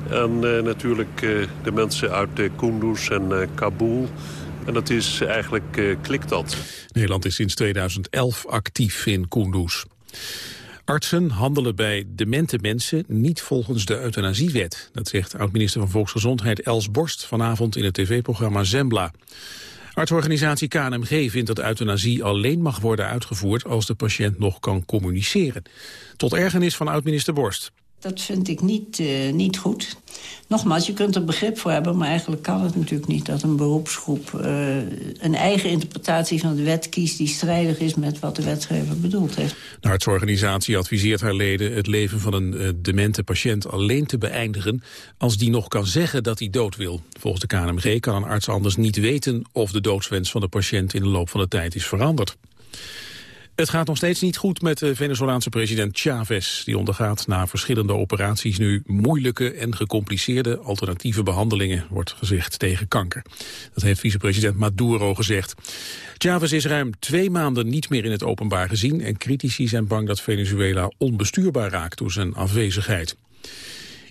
En natuurlijk de mensen uit Kunduz en Kabul. En dat is eigenlijk, klikt dat. Nederland is sinds 2011 actief in Kunduz. Artsen handelen bij demente mensen niet volgens de euthanasiewet. Dat zegt oud-minister van Volksgezondheid Els Borst vanavond in het tv-programma Zembla. Artsorganisatie KNMG vindt dat euthanasie alleen mag worden uitgevoerd als de patiënt nog kan communiceren. Tot ergernis van oud-minister Borst. Dat vind ik niet, uh, niet goed. Nogmaals, je kunt er begrip voor hebben... maar eigenlijk kan het natuurlijk niet dat een beroepsgroep... Uh, een eigen interpretatie van de wet kiest... die strijdig is met wat de wetgever bedoeld heeft. De artsorganisatie adviseert haar leden... het leven van een uh, demente patiënt alleen te beëindigen... als die nog kan zeggen dat hij dood wil. Volgens de KNMG kan een arts anders niet weten... of de doodswens van de patiënt in de loop van de tijd is veranderd. Het gaat nog steeds niet goed met de Venezolaanse president Chavez. Die ondergaat na verschillende operaties nu moeilijke en gecompliceerde alternatieve behandelingen, wordt gezegd, tegen kanker. Dat heeft vicepresident Maduro gezegd. Chavez is ruim twee maanden niet meer in het openbaar gezien en critici zijn bang dat Venezuela onbestuurbaar raakt door zijn afwezigheid.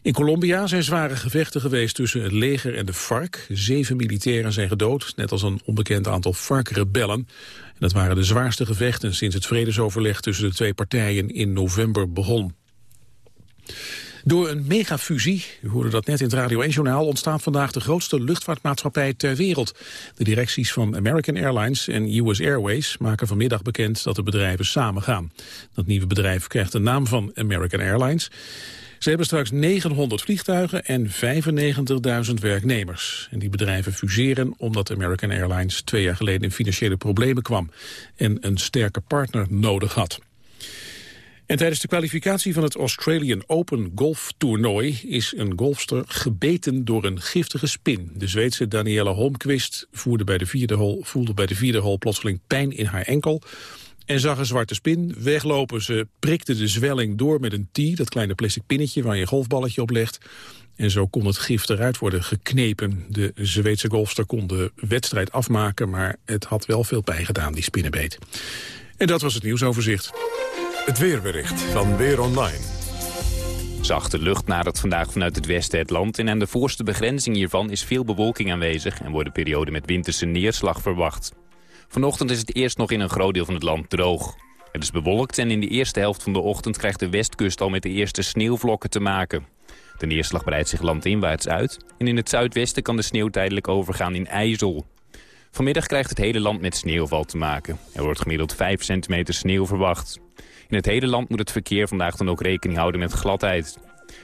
In Colombia zijn zware gevechten geweest tussen het leger en de FARC. Zeven militairen zijn gedood, net als een onbekend aantal FARC-rebellen. Dat waren de zwaarste gevechten sinds het vredesoverleg tussen de twee partijen in november begon. Door een megafusie, u hoorde dat net in het Radio 1-journaal... ontstaat vandaag de grootste luchtvaartmaatschappij ter wereld. De directies van American Airlines en US Airways maken vanmiddag bekend dat de bedrijven samengaan. Dat nieuwe bedrijf krijgt de naam van American Airlines. Ze hebben straks 900 vliegtuigen en 95.000 werknemers. En die bedrijven fuseren omdat American Airlines twee jaar geleden in financiële problemen kwam en een sterke partner nodig had. En tijdens de kwalificatie van het Australian Open Golf Toernooi is een golfster gebeten door een giftige spin. De Zweedse Danielle hole, voelde bij de vierde hole plotseling pijn in haar enkel en zag een zwarte spin weglopen. Ze prikte de zwelling door met een tee, dat kleine plastic pinnetje waar je een golfballetje op legt. En zo kon het gif eruit worden geknepen. De Zweedse golfster kon de wedstrijd afmaken, maar het had wel veel pijn gedaan, die spinnenbeet. En dat was het nieuwsoverzicht. Het weerbericht van Weer Online. Zachte lucht nadert vandaag vanuit het westen het land... en aan de voorste begrenzing hiervan is veel bewolking aanwezig... en worden perioden met winterse neerslag verwacht. Vanochtend is het eerst nog in een groot deel van het land droog. Het is bewolkt en in de eerste helft van de ochtend krijgt de westkust al met de eerste sneeuwvlokken te maken. De neerslag breidt zich landinwaarts uit en in het zuidwesten kan de sneeuw tijdelijk overgaan in ijzel. Vanmiddag krijgt het hele land met sneeuwval te maken. Er wordt gemiddeld 5 centimeter sneeuw verwacht. In het hele land moet het verkeer vandaag dan ook rekening houden met gladheid.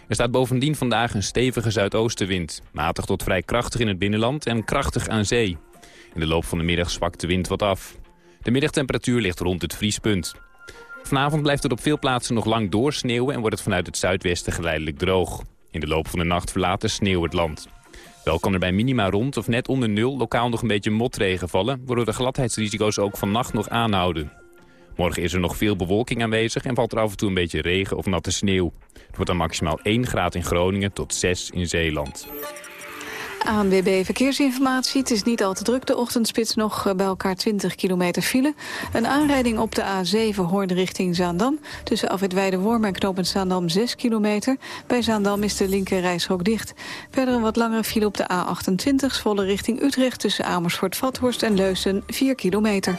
Er staat bovendien vandaag een stevige zuidoostenwind. Matig tot vrij krachtig in het binnenland en krachtig aan zee. In de loop van de middag zwakt de wind wat af. De middagtemperatuur ligt rond het vriespunt. Vanavond blijft het op veel plaatsen nog lang doorsneeuwen... en wordt het vanuit het zuidwesten geleidelijk droog. In de loop van de nacht verlaat de sneeuw het land. Wel kan er bij minima rond of net onder nul lokaal nog een beetje motregen vallen... waardoor de gladheidsrisico's ook vannacht nog aanhouden. Morgen is er nog veel bewolking aanwezig en valt er af en toe een beetje regen of natte sneeuw. Het wordt dan maximaal 1 graad in Groningen tot 6 in Zeeland. ANWB Verkeersinformatie. Het is niet al te druk de ochtendspits nog eh, bij elkaar 20 kilometer file. Een aanrijding op de A7 Hoorn richting Zaandam. Tussen Afwit Worm en knooppunt Zaandam 6 kilometer. Bij Zaandam is de linker dicht. Verder een wat langere file op de A28 volle richting Utrecht... tussen Amersfoort-Vathorst en Leusden 4 kilometer.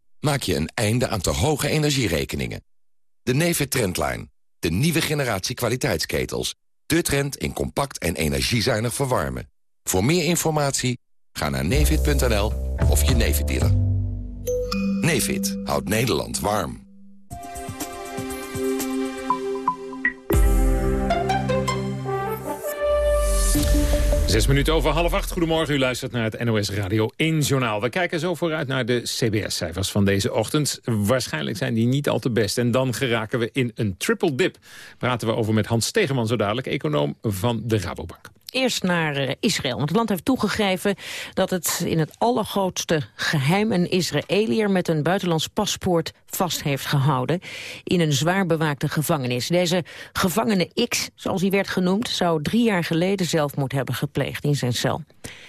maak je een einde aan te hoge energierekeningen. De Nefit Trendline, de nieuwe generatie kwaliteitsketels. De trend in compact en energiezuinig verwarmen. Voor meer informatie ga naar nefit.nl of je Nefit dealer. Nefit houdt Nederland warm. Zes minuten over half acht. Goedemorgen, u luistert naar het NOS Radio 1 Journaal. We kijken zo vooruit naar de CBS-cijfers van deze ochtend. Waarschijnlijk zijn die niet al te best. En dan geraken we in een triple dip. Praten we over met Hans Stegeman zo dadelijk, econoom van de Rabobank. Eerst naar eh, Israël. Want het land heeft toegegeven dat het in het allergrootste geheim... een Israëliër met een buitenlands paspoort vast heeft gehouden... in een zwaar bewaakte gevangenis. Deze gevangene X, zoals hij werd genoemd... zou drie jaar geleden zelfmoord hebben gepleegd in zijn cel.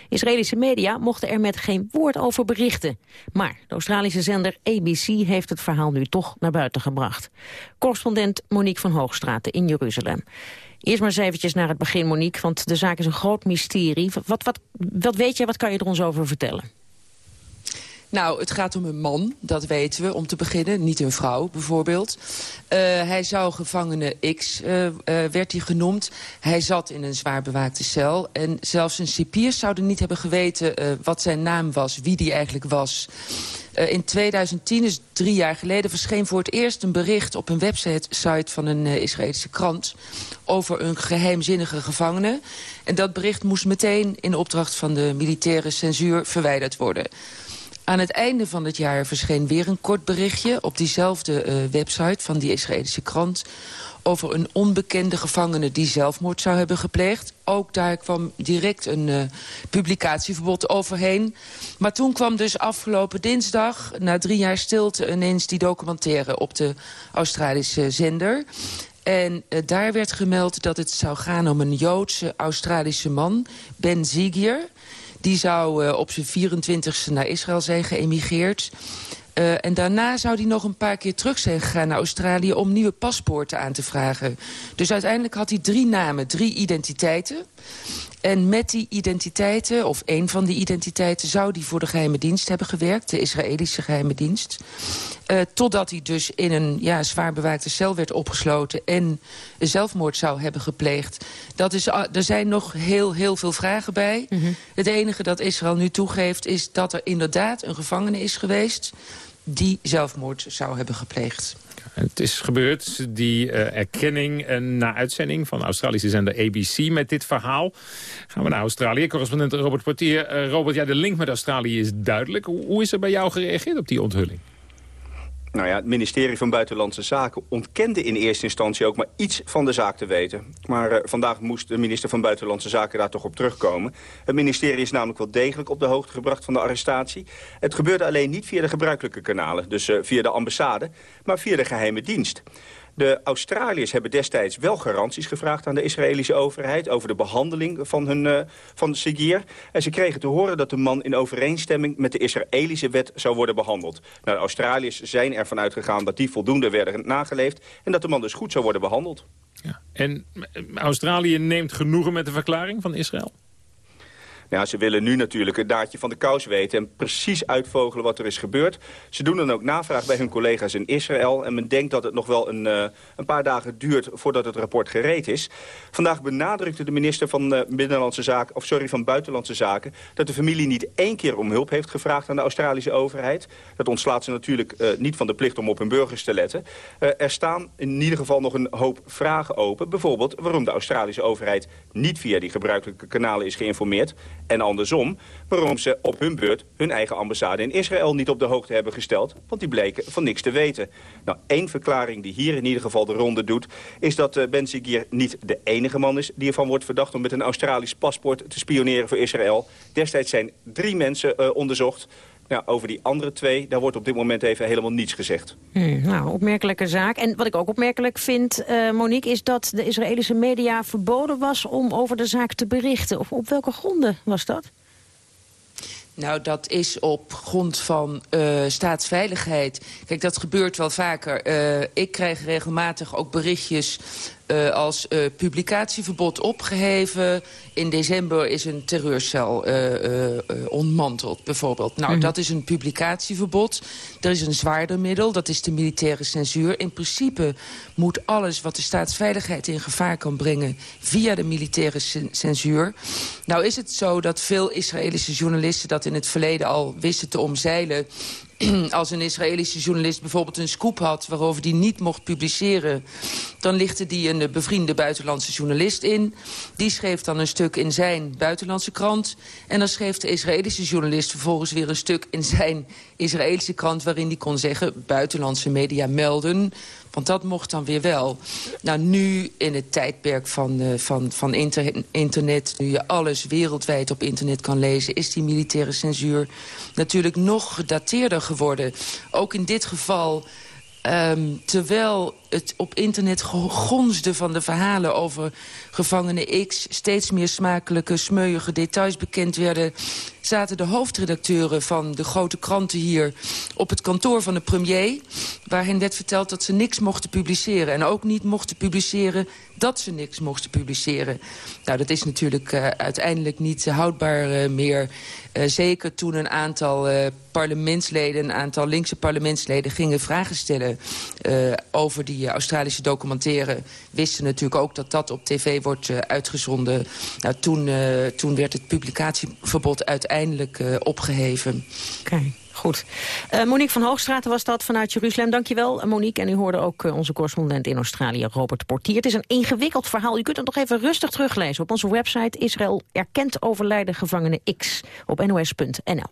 Israëlische media mochten er met geen woord over berichten. Maar de Australische zender ABC heeft het verhaal nu toch naar buiten gebracht. Correspondent Monique van Hoogstraten in Jeruzalem. Eerst maar eens naar het begin, Monique, want de zaak is een groot mysterie. Wat, wat, wat weet je, wat kan je er ons over vertellen? Nou, het gaat om een man, dat weten we, om te beginnen. Niet een vrouw, bijvoorbeeld. Uh, hij zou gevangene X, uh, uh, werd hij genoemd. Hij zat in een zwaar bewaakte cel. En zelfs zijn cipiers zouden niet hebben geweten wat zijn naam was, wie die eigenlijk was. in 2010, dus drie jaar geleden, verscheen voor het eerst een bericht op een website van een Israëlische krant over een geheimzinnige gevangene. En dat bericht moest meteen in opdracht van de militaire censuur verwijderd worden. Aan het einde van het jaar verscheen weer een kort berichtje... op diezelfde uh, website van die Israëlische krant... over een onbekende gevangene die zelfmoord zou hebben gepleegd. Ook daar kwam direct een uh, publicatieverbod overheen. Maar toen kwam dus afgelopen dinsdag... na drie jaar stilte ineens die documentaire op de Australische zender... En uh, daar werd gemeld dat het zou gaan om een Joodse Australische man, Ben Zigier. Die zou uh, op zijn 24e naar Israël zijn geëmigreerd. Uh, en daarna zou hij nog een paar keer terug zijn gegaan naar Australië... om nieuwe paspoorten aan te vragen. Dus uiteindelijk had hij drie namen, drie identiteiten. En met die identiteiten, of een van die identiteiten... zou die voor de geheime dienst hebben gewerkt, de Israëlische geheime dienst. Uh, totdat hij dus in een ja, zwaar bewaakte cel werd opgesloten... en zelfmoord zou hebben gepleegd. Dat is, uh, er zijn nog heel, heel veel vragen bij. Mm -hmm. Het enige dat Israël nu toegeeft is dat er inderdaad een gevangene is geweest... die zelfmoord zou hebben gepleegd. Het is gebeurd, die uh, erkenning uh, na uitzending van Australische zender ABC met dit verhaal. Gaan we naar Australië. Correspondent Robert Portier. Uh, Robert, ja, de link met Australië is duidelijk. Hoe is er bij jou gereageerd op die onthulling? Nou ja, het ministerie van Buitenlandse Zaken ontkende in eerste instantie ook maar iets van de zaak te weten. Maar uh, vandaag moest de minister van Buitenlandse Zaken daar toch op terugkomen. Het ministerie is namelijk wel degelijk op de hoogte gebracht van de arrestatie. Het gebeurde alleen niet via de gebruikelijke kanalen, dus uh, via de ambassade, maar via de geheime dienst. De Australiërs hebben destijds wel garanties gevraagd aan de Israëlische overheid... over de behandeling van, hun, uh, van Sigir. En ze kregen te horen dat de man in overeenstemming met de Israëlische wet zou worden behandeld. Nou, de Australiërs zijn ervan uitgegaan dat die voldoende werden nageleefd... en dat de man dus goed zou worden behandeld. Ja. En Australië neemt genoegen met de verklaring van Israël? Ze willen nu natuurlijk het daadje van de kous weten... en precies uitvogelen wat er is gebeurd. Ze doen dan ook navraag bij hun collega's in Israël... en men denkt dat het nog wel een, uh, een paar dagen duurt voordat het rapport gereed is. Vandaag benadrukte de minister van, uh, Binnenlandse Zaken, of sorry, van Buitenlandse Zaken... dat de familie niet één keer om hulp heeft gevraagd aan de Australische overheid. Dat ontslaat ze natuurlijk uh, niet van de plicht om op hun burgers te letten. er staan in ieder geval nog een hoop vragen open. Bijvoorbeeld waarom de Australische overheid niet via die gebruikelijke kanalen is geïnformeerd. En andersom, waarom ze op hun beurt hun eigen ambassade in Israël niet op de hoogte hebben gesteld. Want die bleken van niks te weten. Nou, één verklaring die hier in ieder geval de ronde doet... is dat uh, Ben Sigir niet de enige man is die ervan wordt verdacht... om met een Australisch paspoort te spioneren voor Israël. Destijds zijn drie mensen uh, onderzocht... Nou, over die andere twee, daar wordt op dit moment even helemaal niets gezegd. Hmm, nou, opmerkelijke zaak. En wat ik ook opmerkelijk vind, uh, Monique, is dat de Israëlische media verboden was om over de zaak te berichten. Of op welke gronden was dat? Nou, dat is op grond van uh, staatsveiligheid. Kijk, dat gebeurt wel vaker. Uh, ik krijg regelmatig ook berichtjes uh, als uh, publicatieverbod opgeheven. In december is een terreurcel uh, ontmanteld, bijvoorbeeld. Nou, mm. dat is een publicatieverbod. Er is een zwaarder middel, dat is de militaire censuur. In principe moet alles wat de staatsveiligheid in gevaar kan brengen... via de militaire censuur. Nou is het zo dat veel Israëlische journalisten dat in het verleden al wisten te omzeilen [clears throat] als een Israëlische journalist bijvoorbeeld een scoop had... waarover die niet mocht publiceren... dan lichtte die een bevriende buitenlandse journalist in. Die schreef dan een stuk in zijn buitenlandse krant. En dan schreef de Israëlische journalist vervolgens weer een stuk in zijn Israëlische krant... waarin die kon zeggen, buitenlandse media melden... Want dat mocht dan weer wel. Nou, nu in het tijdperk van, uh, van, van inter internet... nu je alles wereldwijd op internet kan lezen... is die militaire censuur natuurlijk nog gedateerder geworden. Ook in dit geval... Um, terwijl het op internet gonsde van de verhalen over gevangene X... steeds meer smakelijke, smeuïge details bekend werden... zaten de hoofdredacteuren van de grote kranten hier op het kantoor van de premier... waar hen werd verteld dat ze niks mochten publiceren. En ook niet mochten publiceren dat ze niks mochten publiceren. Nou, dat is natuurlijk uh, uiteindelijk niet houdbaar uh, meer. Uh, zeker toen een aantal parlementsleden, een aantal linkse parlementsleden... gingen vragen stellen over die Australische documentaire... wisten natuurlijk ook dat dat op tv wordt uitgezonden. Nou, toen, toen werd het publicatieverbod uiteindelijk opgeheven. Oké. Goed. Uh, Monique van Hoogstraten was dat vanuit Jeruzalem. Dankjewel, Monique. En u hoorde ook uh, onze correspondent in Australië, Robert Portier. Het is een ingewikkeld verhaal. U kunt het nog even rustig teruglezen op onze website Israël erkent overlijden gevangene X op nos.nl.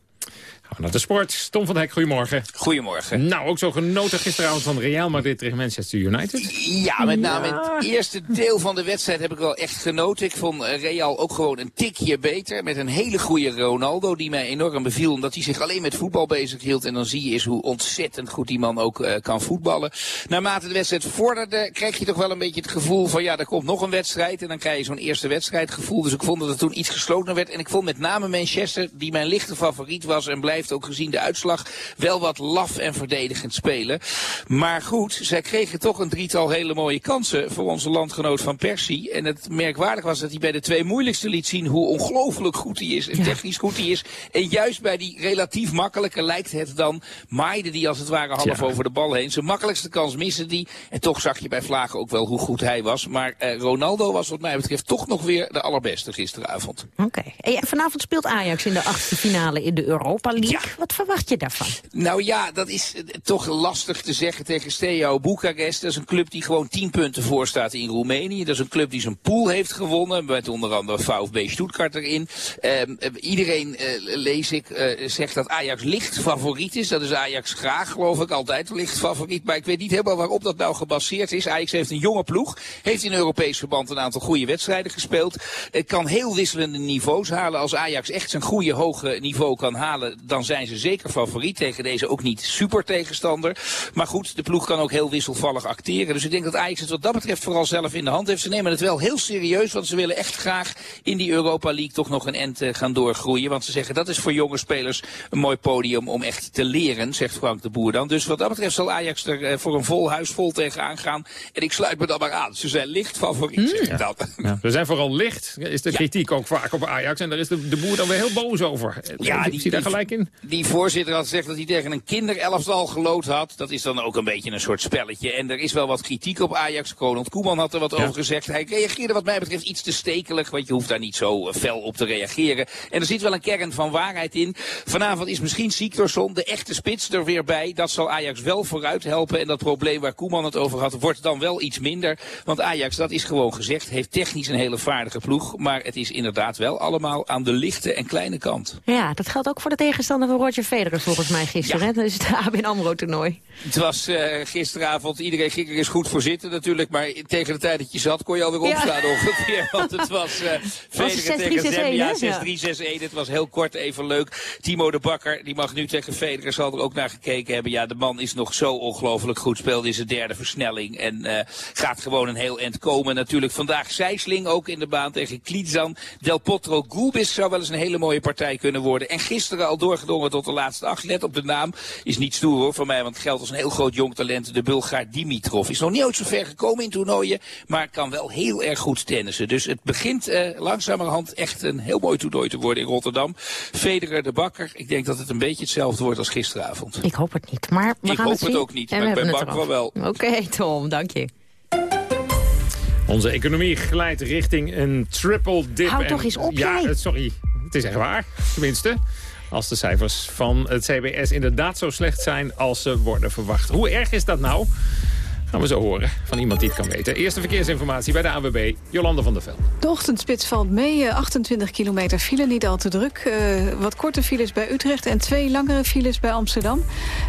Gaan naar de sport. Tom van Hek, goedemorgen. Goedemorgen. Nou, ook zo genoten gisteravond van Real Madrid tegen Manchester United. Ja, met name het eerste deel van de wedstrijd heb ik wel echt genoten. Ik vond Real ook gewoon een tikje beter. Met een hele goede Ronaldo die mij enorm beviel. Omdat hij zich alleen met voetbal bezig hield. En dan zie je eens hoe ontzettend goed die man ook uh, kan voetballen. Naarmate de wedstrijd vorderde krijg je toch wel een beetje het gevoel van... ja, er komt nog een wedstrijd. En dan krijg je zo'n eerste wedstrijdgevoel. Dus ik vond dat het toen iets gesloten werd. En ik vond met name Manchester, die mijn lichte favoriet was en blijft ook gezien de uitslag, wel wat laf en verdedigend spelen. Maar goed, zij kregen toch een drietal hele mooie kansen voor onze landgenoot van Persie. En het merkwaardig was dat hij bij de twee moeilijkste liet zien hoe ongelooflijk goed hij is en ja. technisch goed hij is. En juist bij die relatief makkelijke lijkt het dan, maaide die als het ware half ja. over de bal heen. Zijn makkelijkste kans missen die. En toch zag je bij Vlagen ook wel hoe goed hij was. Maar eh, Ronaldo was wat mij betreft toch nog weer de allerbeste gisteravond. Oké. Okay. En vanavond speelt Ajax in de achtste finale in de Europa League. Ja. Wat verwacht je daarvan? Nou ja, dat is uh, toch lastig te zeggen tegen Steaua Boekarest. Dat is een club die gewoon 10 punten voor staat in Roemenië. Dat is een club die zijn pool heeft gewonnen. Met onder andere VfB Stuttgart erin. Uh, iedereen, uh, lees ik, uh, zegt dat Ajax licht favoriet is. Dat is Ajax graag, geloof ik, altijd licht favoriet. Maar ik weet niet helemaal waarop dat nou gebaseerd is. Ajax heeft een jonge ploeg. Heeft in Europees verband een aantal goede wedstrijden gespeeld. Het kan heel wisselende niveaus halen. Als Ajax echt zijn goede hoge niveau kan halen, dan dan zijn ze zeker favoriet tegen deze ook niet super tegenstander. Maar goed, de ploeg kan ook heel wisselvallig acteren. Dus ik denk dat Ajax het wat dat betreft vooral zelf in de hand heeft. Ze nemen het wel heel serieus, want ze willen echt graag in die Europa League toch nog een end eh, gaan doorgroeien. Want ze zeggen dat is voor jonge spelers een mooi podium om echt te leren, zegt Frank de Boer dan. Dus wat dat betreft zal Ajax er eh, voor een vol huis vol tegenaan gaan. En ik sluit me dan maar aan. Ze zijn licht favoriet, zeg ik dat. Ja. Ze zijn vooral licht, is de kritiek ook vaak op Ajax. En daar is de, de Boer dan weer heel boos over. Ja, die, zie daar gelijk in? Die voorzitter had gezegd dat hij tegen een kinderelftal gelood had. Dat is dan ook een beetje een soort spelletje. En er is wel wat kritiek op Ajax. Ronald Koeman had er wat over gezegd. Hij reageerde wat mij betreft iets te stekelig. Want je hoeft daar niet zo eh, fel op te reageren. En er zit wel een kern van waarheid in. Vanavond is misschien Siktorsson, de echte spits, er weer bij. Dat zal Ajax wel vooruit helpen. En dat probleem waar Koeman het over had, wordt dan wel iets minder. Want Ajax, dat is gewoon gezegd, heeft technisch een hele vaardige ploeg. Maar het is inderdaad wel allemaal aan de lichte en kleine kant. Ja, dat geldt ook voor de tegenstander van Roger Federer volgens mij gisteren. Hè? Dat is het [laughs] ABN AMRO-toernooi. Het was uh, gisteravond, iedereen ging er eens goed voor zitten natuurlijk. Maar tegen de tijd dat je zat kon je alweer opstaan ongeveer. [laughs] Want het was uh, Federer tegen Zembia, 6-3, 6-1. Het was heel kort even leuk. Timo de Bakker, die mag nu tegen Federer, zal er ook naar gekeken hebben. Ja, de man is nog zo ongelooflijk goed. Speelde in zijn derde versnelling. En uh, gaat gewoon een heel eind komen. Natuurlijk vandaag Zijsling ook in de baan tegen Klizan. Del Potro Gulbis zou wel eens een hele mooie partij kunnen worden. En gisteren al doorgedrongen tot de laatste acht. Let op de naam. Is niet stoer hoor voor mij, want het geldt als een heel groot jong talent. De Bulgaar Dimitrov. Is nog niet ooit zo ver gekomen in toernooien. Maar kan wel heel erg goed tennissen. Dus het begint uh, langzamerhand echt een heel mooi toernooi te worden in Rotterdam. Federer de Bakker. Ik denk dat het een beetje hetzelfde wordt als gisteravond. Ik hoop het niet. Maar we ik gaan hoop het, het, zien. ook niet. En maar we ik ben bang van wel. Oké, Tom, dank je. Onze economie glijdt richting een triple dip. Hou En- toch eens op, Ja, jij. het- sorry. Het is echt waar. Tenminste. Als de cijfers van het CBS inderdaad zo slecht zijn als ze worden verwacht. Hoe erg is dat nou? Gaan we zo horen van iemand die het kan weten. Eerste verkeersinformatie bij de AWB, Jolande van der Veld. De ochtendspits valt mee, eh, 28 kilometer file, niet al te druk. Eh, wat korte files bij Utrecht en twee langere files bij Amsterdam.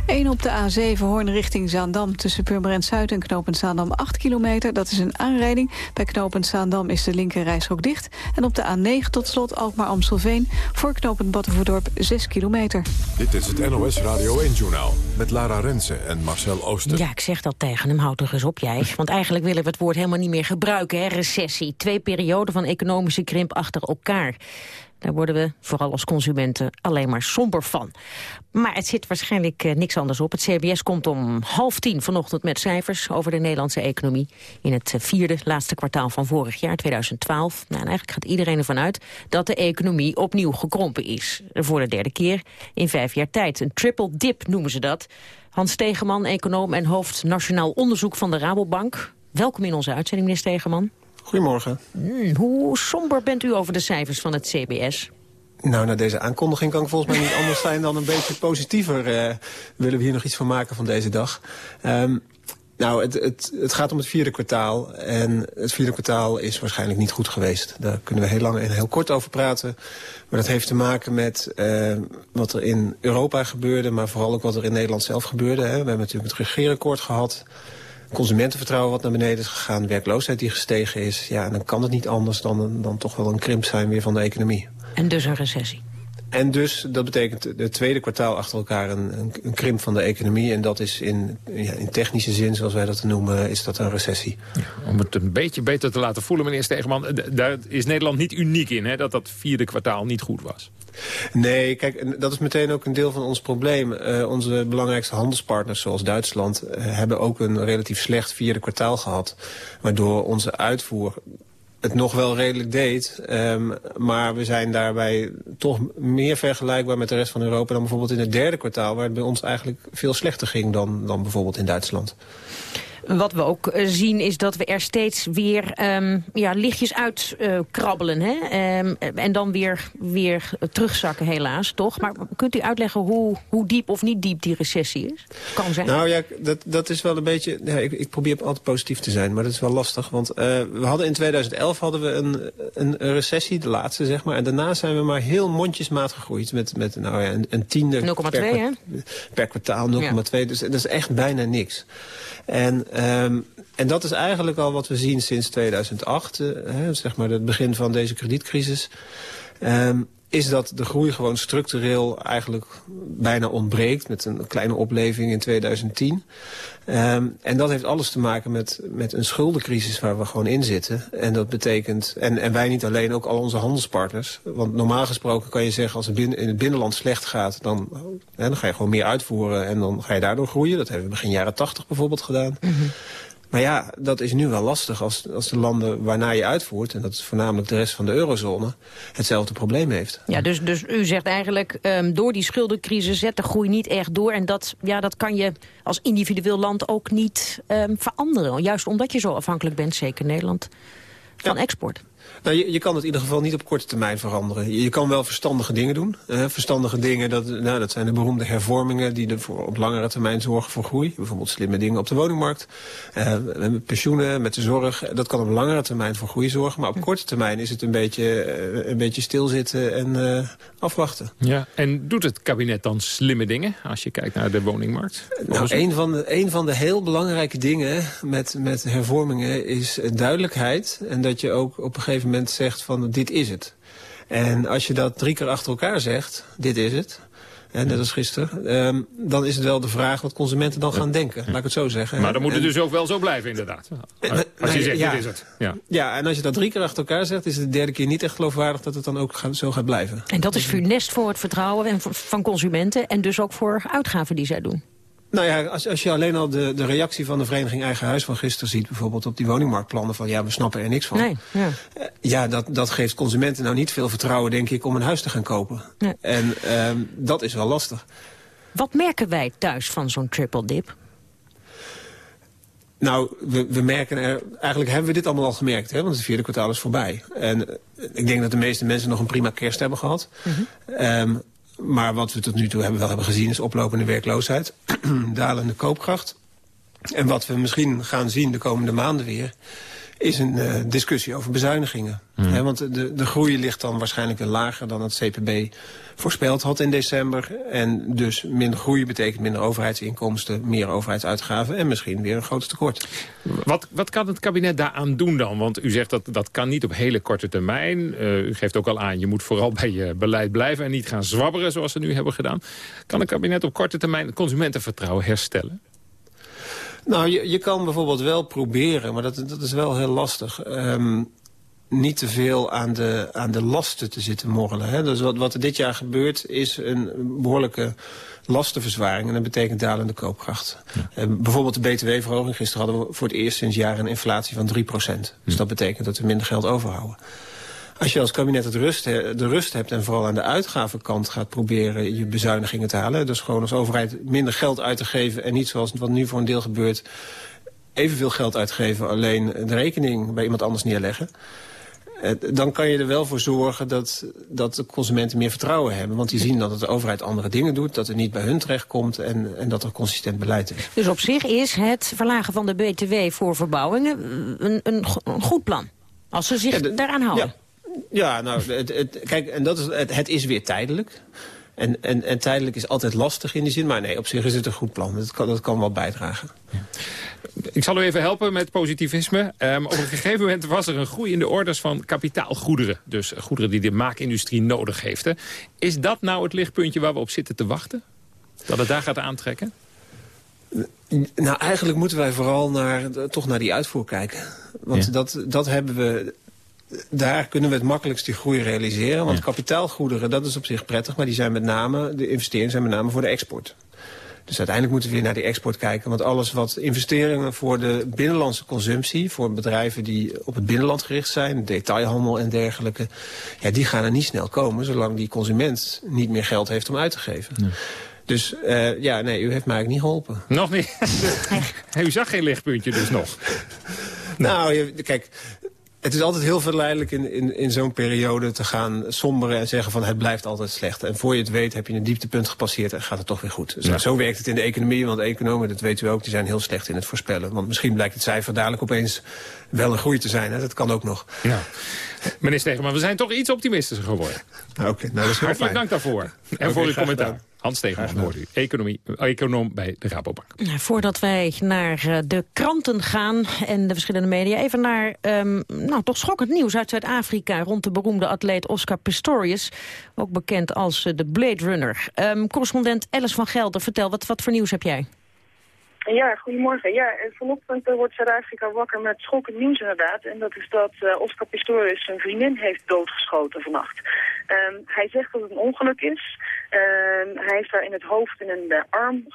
Eén op de A7 Hoorn richting Zaandam tussen Purmerend Zuid en Knopend Zaandam 8 kilometer. Dat is een aanrijding. Bij Knopend Zaandam is de linker reishok dicht. En op de A9 tot slot Alkmaar-Amstelveen voor Knopend Battenvoerdorp 6 kilometer. Dit is het NOS Radio 1-journaal met Lara Rensen en Marcel Ooster. Ja, ik zeg dat tegen hem. Op, jij. Want eigenlijk willen we het woord helemaal niet meer gebruiken, hè? Recessie. Twee perioden van economische krimp achter elkaar. Daar worden we, vooral als consumenten, alleen maar somber van. Maar het zit waarschijnlijk eh, niks anders op. Het CBS komt om half tien vanochtend met cijfers over de Nederlandse economie... in het eh, vierde, laatste kwartaal van vorig jaar, 2012. Nou, en eigenlijk gaat iedereen ervan uit dat de economie opnieuw gekrompen is. Voor de derde keer in vijf jaar tijd. Een triple dip noemen ze dat. Hans Stegeman, econoom en hoofd Nationaal Onderzoek van de Rabobank. Welkom in onze uitzending, meneer Stegeman. Goedemorgen. Hmm, hoe somber bent u over de cijfers van het CBS? Nou, na deze aankondiging kan ik volgens mij niet anders zijn dan een beetje positiever. eh, willen we hier nog iets van maken van deze dag. Ehm, nou, het, het, het gaat om het vierde kwartaal. En het vierde kwartaal is waarschijnlijk niet goed geweest. Daar kunnen we heel lang en heel kort over praten. Maar dat heeft te maken met eh, wat er in Europa gebeurde... maar vooral ook wat er in Nederland zelf gebeurde. Hè. We hebben natuurlijk het regeerakkoord gehad... Consumentenvertrouwen wat naar beneden is gegaan, werkloosheid die gestegen is. Ja, dan kan het niet anders dan, dan toch wel een krimp zijn weer van de economie. En dus een recessie. En dus, dat betekent het tweede kwartaal achter elkaar een, een, een krimp van de economie. En dat is in, ja, in technische zin, zoals wij dat noemen, is dat een recessie. Om het een beetje beter te laten voelen, meneer Stegeman... daar is Nederland niet uniek in, hè, dat dat vierde kwartaal niet goed was. Nee, kijk, dat is meteen ook een deel van ons probleem. Eh, onze belangrijkste handelspartners, zoals Duitsland... eh, hebben ook een relatief slecht vierde kwartaal gehad. Waardoor onze uitvoer het nog wel redelijk deed. ehm, maar we zijn daarbij toch meer vergelijkbaar met de rest van Europa... dan bijvoorbeeld in het derde kwartaal... waar het bij ons eigenlijk veel slechter ging dan, dan bijvoorbeeld in Duitsland. Wat we ook eh, zien is dat we er steeds weer ehm, ja, lichtjes uit eh, krabbelen. Hè? Ehm, en dan weer, weer terugzakken helaas, toch? Maar kunt u uitleggen hoe, hoe diep of niet diep die recessie is? Kan zijn. Nou ja, dat, dat is wel een beetje... Ja, ik, ik probeer altijd positief te zijn, maar dat is wel lastig. Want eh, we hadden in 2011 hadden we een, een recessie, de laatste zeg maar. En daarna zijn we maar heel mondjesmaat gegroeid. Met, met nou ja, een, een tiende 0,2 per, per kwartaal, 0,2. Dus dat is echt bijna niks. En, ehm, en dat is eigenlijk al wat we zien sinds 2008. eh, hè, zeg maar het begin van deze kredietcrisis. Ehm, is dat de groei gewoon structureel eigenlijk bijna ontbreekt... met een kleine opleving in 2010. Um, en dat heeft alles te maken met, met een schuldencrisis waar we gewoon in zitten. En dat betekent, en, en wij niet alleen, ook al onze handelspartners. Want normaal gesproken kan je zeggen, als het binnen, in het binnenland slecht gaat... Dan, hè, dan ga je gewoon meer uitvoeren en dan ga je daardoor groeien. Dat hebben we begin jaren 80 bijvoorbeeld gedaan. -hmm. Maar ja, dat is nu wel lastig als, als de landen waarna je uitvoert... en dat is voornamelijk de rest van de eurozone... hetzelfde probleem heeft. Ja, dus, dus u zegt eigenlijk, um, door die schuldencrisis zet de groei niet echt door... en dat, ja, dat kan je als individueel land ook niet um, veranderen. Juist omdat je zo afhankelijk bent, zeker Nederland, van ja. export. Nou, je, je kan het in ieder geval niet op korte termijn veranderen. Je, je kan wel verstandige dingen doen. Verstandige dingen, dat, nou, dat zijn de beroemde hervormingen... die er voor, op langere termijn zorgen voor groei. Bijvoorbeeld slimme dingen op de woningmarkt. Uh, met pensioenen, met de zorg. Dat kan op langere termijn voor groei zorgen. Maar op korte termijn is het een beetje, uh, een beetje stilzitten en afwachten. Ja, en doet het kabinet dan slimme dingen... als je kijkt naar de woningmarkt? Nou, een van, de, een van de heel belangrijke dingen met, met hervormingen is duidelijkheid. En dat je ook op een gegeven moment zegt van dit is het. En als je dat drie keer achter elkaar zegt, dit is het... Hè, net als gisteren, um, dan is het wel de vraag wat consumenten dan gaan denken. Laat ik het zo zeggen. Maar dan moet het dus ook wel zo blijven, inderdaad. Als je zegt, ja, dit is het. Ja. ja, en als je dat drie keer achter elkaar zegt... is het de derde keer niet echt geloofwaardig dat het dan ook zo gaat blijven. En dat is funest voor het vertrouwen van consumenten... en dus ook voor uitgaven die zij doen. Nou ja, als, als je alleen al de, de reactie van de Vereniging Eigen Huis van gisteren ziet... bijvoorbeeld op die woningmarktplannen van ja, we snappen er niks van. Nee, ja, ja dat, dat geeft consumenten nou niet veel vertrouwen, denk ik, om een huis te gaan kopen. Nee. En um, dat is wel lastig. Wat merken wij thuis van zo'n triple dip? Nou, we, we merken er... Eigenlijk hebben we dit allemaal al gemerkt, hè, want het vierde kwartaal is voorbij. En uh, ik denk dat de meeste mensen nog een prima kerst hebben gehad. Mm -hmm. um, maar wat we tot nu toe hebben, wel hebben gezien is oplopende werkloosheid, [clears throat] dalende koopkracht. En wat we misschien gaan zien de komende maanden weer is een uh, discussie over bezuinigingen. Mm. He, want de, de groei ligt dan waarschijnlijk weer lager dan het CPB voorspeld had in december. En dus minder groei betekent minder overheidsinkomsten, meer overheidsuitgaven en misschien weer een groter tekort. Wat, wat kan het kabinet daaraan doen dan? Want u zegt dat dat kan niet op hele korte termijn. Uh, u geeft ook al aan, je moet vooral bij je beleid blijven en niet gaan zwabberen zoals ze nu hebben gedaan. Kan het kabinet op korte termijn het consumentenvertrouwen herstellen? Nou, je, je kan bijvoorbeeld wel proberen, maar dat, dat is wel heel lastig. Um, niet te veel aan de, aan de lasten te zitten morrelen. Hè? Dus wat, wat er dit jaar gebeurt is een behoorlijke lastenverzwaring. En dat betekent dalende koopkracht. Ja. Uh, bijvoorbeeld de btw-verhoging. Gisteren hadden we voor het eerst sinds jaren een inflatie van 3 procent. Dus dat betekent dat we minder geld overhouden. Als je als kabinet het rust, de rust hebt en vooral aan de uitgavenkant gaat proberen je bezuinigingen te halen. Dus gewoon als overheid minder geld uit te geven en niet zoals wat nu voor een deel gebeurt evenveel geld uitgeven, alleen de rekening bij iemand anders neerleggen. Dan kan je er wel voor zorgen dat, dat de consumenten meer vertrouwen hebben. Want die zien dat de overheid andere dingen doet, dat het niet bij hun terechtkomt en, en dat er consistent beleid is. Dus op zich is het verlagen van de BTW voor verbouwingen een, een, een goed plan. Als ze zich ja, de, daaraan houden. Ja. Ja, nou, het, het, kijk, en dat is, het, het is weer tijdelijk. En, en, en tijdelijk is altijd lastig in die zin. Maar nee, op zich is het een goed plan. Dat kan, dat kan wel bijdragen. Ja. Ik zal u even helpen met positivisme. Um, op een gegeven moment was er een groei in de orders van kapitaalgoederen. Dus goederen die de maakindustrie nodig heeft. Hè. Is dat nou het lichtpuntje waar we op zitten te wachten? Dat het daar gaat aantrekken? Nou, eigenlijk moeten wij vooral naar, toch naar die uitvoer kijken. Want ja. dat, dat hebben we daar kunnen we het makkelijkst die groei realiseren. Want ja. kapitaalgoederen, dat is op zich prettig. Maar die zijn met name, de investeringen zijn met name voor de export. Dus uiteindelijk moeten we weer naar die export kijken. Want alles wat investeringen voor de binnenlandse consumptie... voor bedrijven die op het binnenland gericht zijn... detailhandel en dergelijke... Ja, die gaan er niet snel komen... zolang die consument niet meer geld heeft om uit te geven. Nee. Dus uh, ja, nee, u heeft mij eigenlijk niet geholpen. Nog niet? u zag geen lichtpuntje dus nog? nou, je, kijk, het is altijd heel verleidelijk in, in, in zo'n periode te gaan somberen en zeggen van het blijft altijd slecht. En voor je het weet heb je een dieptepunt gepasseerd en gaat het toch weer goed. Dus ja. Zo werkt het in de economie, want economen, dat weet u ook, die zijn heel slecht in het voorspellen. Want misschien blijkt het cijfer dadelijk opeens wel een groei te zijn. Hè? Dat kan ook nog. Ja. [laughs] Meneer Stegeman, we zijn toch iets optimistischer geworden. Nou, Oké, nou, dat is heel Hartelijk fijn. dank daarvoor. En voor uw commentaar. gedaan. Hans Stegeman hoort u, economie, econoom bij de Rabobank. Nou, Voordat wij naar eh, de kranten gaan en de verschillende media... even naar ehm, nou, toch schokkend nieuws uit Zuid-Afrika... rond de beroemde atleet Oscar Pistorius. Ook bekend als eh, de Blade Runner. Ehm, correspondent Alice van Gelder, vertel, wat, wat voor nieuws heb jij? Ja, goedemorgen. Ja, vanochtend eh, wordt Zuid-Afrika wakker met schokkend nieuws inderdaad. En dat is dat eh, Oscar Pistorius zijn vriendin heeft doodgeschoten vannacht. Ehm, hij zegt dat het een ongeluk is. Ehm, hij heeft haar in het hoofd en in de arm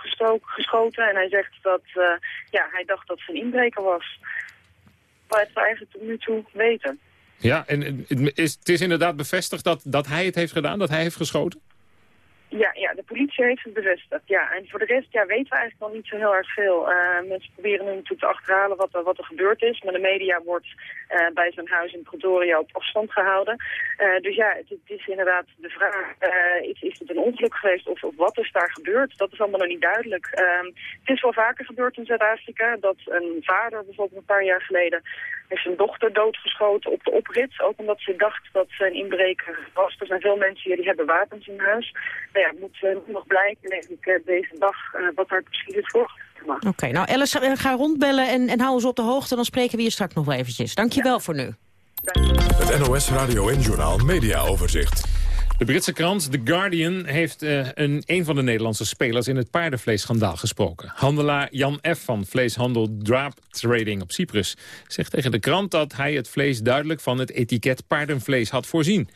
geschoten. En hij zegt dat eh, ja, hij dacht dat ze een inbreker was. Wat we eigenlijk tot nu toe weten. Ja, en is, het is inderdaad bevestigd dat, dat hij het heeft gedaan, dat hij heeft geschoten? Ja, ja, de politie heeft het bevestigd. Ja, en voor de rest ja, weten we eigenlijk nog niet zo heel erg veel. Eh, mensen proberen nu natuurlijk te achterhalen wat wat er gebeurd is. Maar de media wordt eh, bij zijn huis in Pretoria op afstand gehouden. Eh, dus ja, het, is inderdaad de vraag, is, is het een ongeluk geweest of, of wat is daar gebeurd? Dat is allemaal nog niet duidelijk. Ehm, het is wel vaker gebeurd in Zuid-Afrika dat een vader bijvoorbeeld een paar jaar geleden heeft zijn dochter doodgeschoten op de oprit. Ook omdat ze dacht dat ze een inbreker was. Er zijn veel mensen hier die hebben wapens in huis. Nou ja, het moet eh, nog blijken, denk ik, eh, deze dag, eh, wat daar precies is voorgemaakt. Oké, nou Alice, ga rondbellen en, en hou ons op de hoogte. Dan spreken we je straks nog wel eventjes. Dank je wel voor nu. Het NOS Radio en Journaal Media Overzicht. De Britse krant The Guardian heeft eh, een, een van de Nederlandse spelers in het paardenvleesschandaal gesproken. Handelaar Jan F. van vleeshandel Draap Trading op Cyprus zegt tegen de krant dat hij het vlees duidelijk van het etiket paardenvlees had voorzien.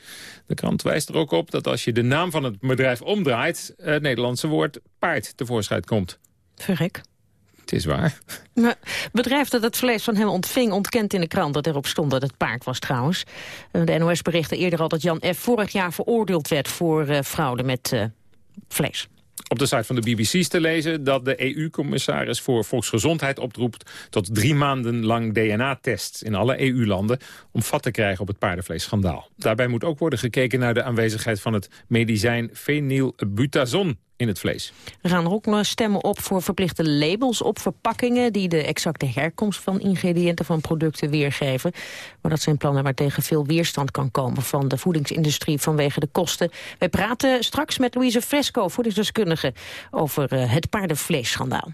De krant wijst er ook op dat als je de naam van het bedrijf omdraait, het Nederlandse woord paard tevoorschijn komt. Verrek. Het is waar. Het bedrijf dat het vlees van hem ontving ontkent in de krant dat erop stond dat het paard was trouwens. Eh, De NOS berichtte eerder al dat Jan F. vorig jaar veroordeeld werd voor eh, fraude met eh, vlees. Op de site van de BBC is te lezen dat de EU-commissaris voor Volksgezondheid oproept tot drie maanden lang DNA-tests in alle EU-landen om vat te krijgen op het paardenvleesschandaal. Daarbij moet ook worden gekeken naar de aanwezigheid van het medicijn phenylbutazon in het vlees. Er gaan ook nog stemmen op voor verplichte labels op verpakkingen... die de exacte herkomst van ingrediënten van producten weergeven. Maar dat zijn plannen waar tegen veel weerstand kan komen... van de voedingsindustrie vanwege de kosten. Wij praten straks met Louise Fresco, voedingsdeskundige... over eh, het paardenvleesschandaal.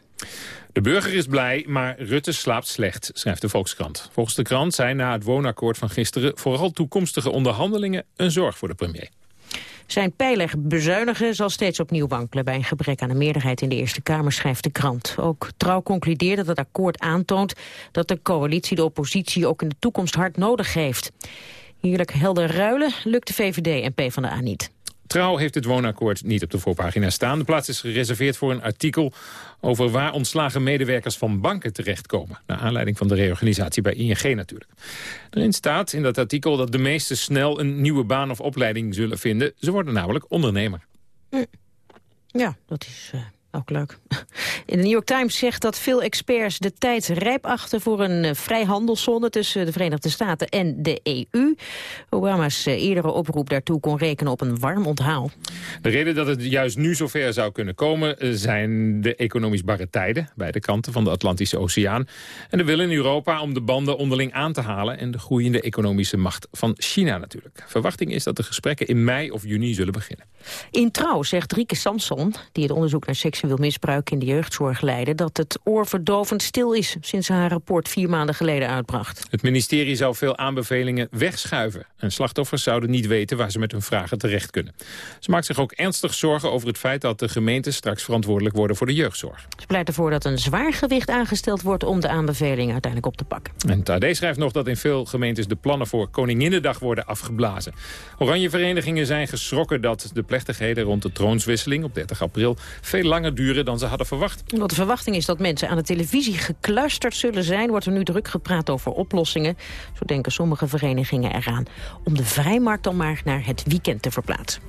De burger is blij, maar Rutte slaapt slecht, schrijft de Volkskrant. Volgens de krant zijn na het woonakkoord van gisteren... vooral toekomstige onderhandelingen een zorg voor de premier. Zijn pijler bezuinigen zal steeds opnieuw wankelen... bij een gebrek aan een meerderheid in de Eerste Kamer, schrijft de krant. Ook Trouw concludeert dat het akkoord aantoont... dat de coalitie de oppositie ook in de toekomst hard nodig heeft. Heerlijk helder ruilen lukt de VVD en PvdA niet. Trouw heeft het woonakkoord niet op de voorpagina staan. De plaats is gereserveerd voor een artikel over waar ontslagen medewerkers van banken terechtkomen. Naar aanleiding van de reorganisatie bij ING natuurlijk. Erin staat in dat artikel dat de meesten snel een nieuwe baan of opleiding zullen vinden. Ze worden namelijk ondernemer. Ja, dat is eh, ook leuk. In de New York Times zegt dat veel experts de tijd rijp achten... voor een eh, vrijhandelszone tussen de Verenigde Staten en de EU. Obama's eh, eerdere oproep daartoe kon rekenen op een warm onthaal. De reden dat het juist nu zover zou kunnen komen... eh, zijn de economisch barre tijden bij de kanten van de Atlantische Oceaan... en de wil in Europa om de banden onderling aan te halen... en de groeiende economische macht van China natuurlijk. Verwachting is dat de gesprekken in mei of juni zullen beginnen. In Trouw zegt Rieke Samson, die het onderzoek naar seksueel misbruik in de jeugdzorg leidde, dat het oorverdovend stil is sinds ze haar rapport vier maanden geleden uitbracht. Het ministerie zou veel aanbevelingen wegschuiven. En slachtoffers zouden niet weten waar ze met hun vragen terecht kunnen. Ze maakt zich ook ernstig zorgen over het feit dat de gemeenten straks verantwoordelijk worden voor de jeugdzorg. Ze pleit ervoor dat een zwaar gewicht aangesteld wordt om de aanbevelingen uiteindelijk op te pakken. En het AD schrijft nog dat in veel gemeentes de plannen voor Koninginnedag worden afgeblazen. Oranje verenigingen zijn geschrokken dat de plechtigheden rond de troonswisseling op 30 april veel langer duren dan ze hadden verwacht. Wat de verwachting is dat mensen aan de televisie gekluisterd zullen zijn... wordt er nu druk gepraat over oplossingen. Zo denken sommige verenigingen eraan om de vrijmarkt dan maar naar het weekend te verplaatsen.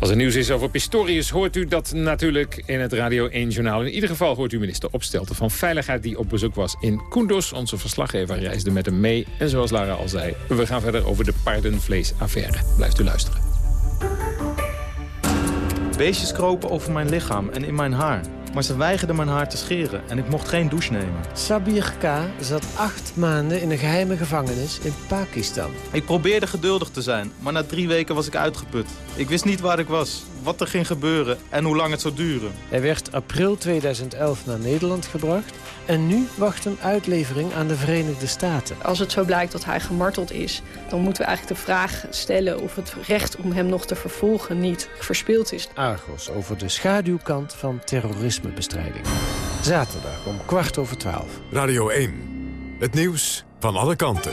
Als er nieuws is over Pistorius hoort u dat natuurlijk in het Radio 1 Journaal. In ieder geval hoort u minister Opstelten van Veiligheid die op bezoek was in Kunduz. Onze verslaggever reisde met hem mee. En zoals Lara al zei, we gaan verder over de paardenvleesaffaire. Blijft u luisteren. Beestjes kropen over mijn lichaam en in mijn haar. Maar ze weigerden mijn haar te scheren en ik mocht geen douche nemen. Sabir K. zat acht maanden in een geheime gevangenis in Pakistan. Ik probeerde geduldig te zijn, maar na drie weken was ik uitgeput. Ik wist niet waar ik was, wat er ging gebeuren en hoe lang het zou duren. Hij werd april 2011 naar Nederland gebracht... en nu wacht een uitlevering aan de Verenigde Staten. Als het zo blijkt dat hij gemarteld is... dan moeten we eigenlijk de vraag stellen of het recht om hem nog te vervolgen niet verspeeld is. Argos over de schaduwkant van terrorismebestrijding. Zaterdag om kwart over twaalf. Radio 1. Het nieuws van alle kanten.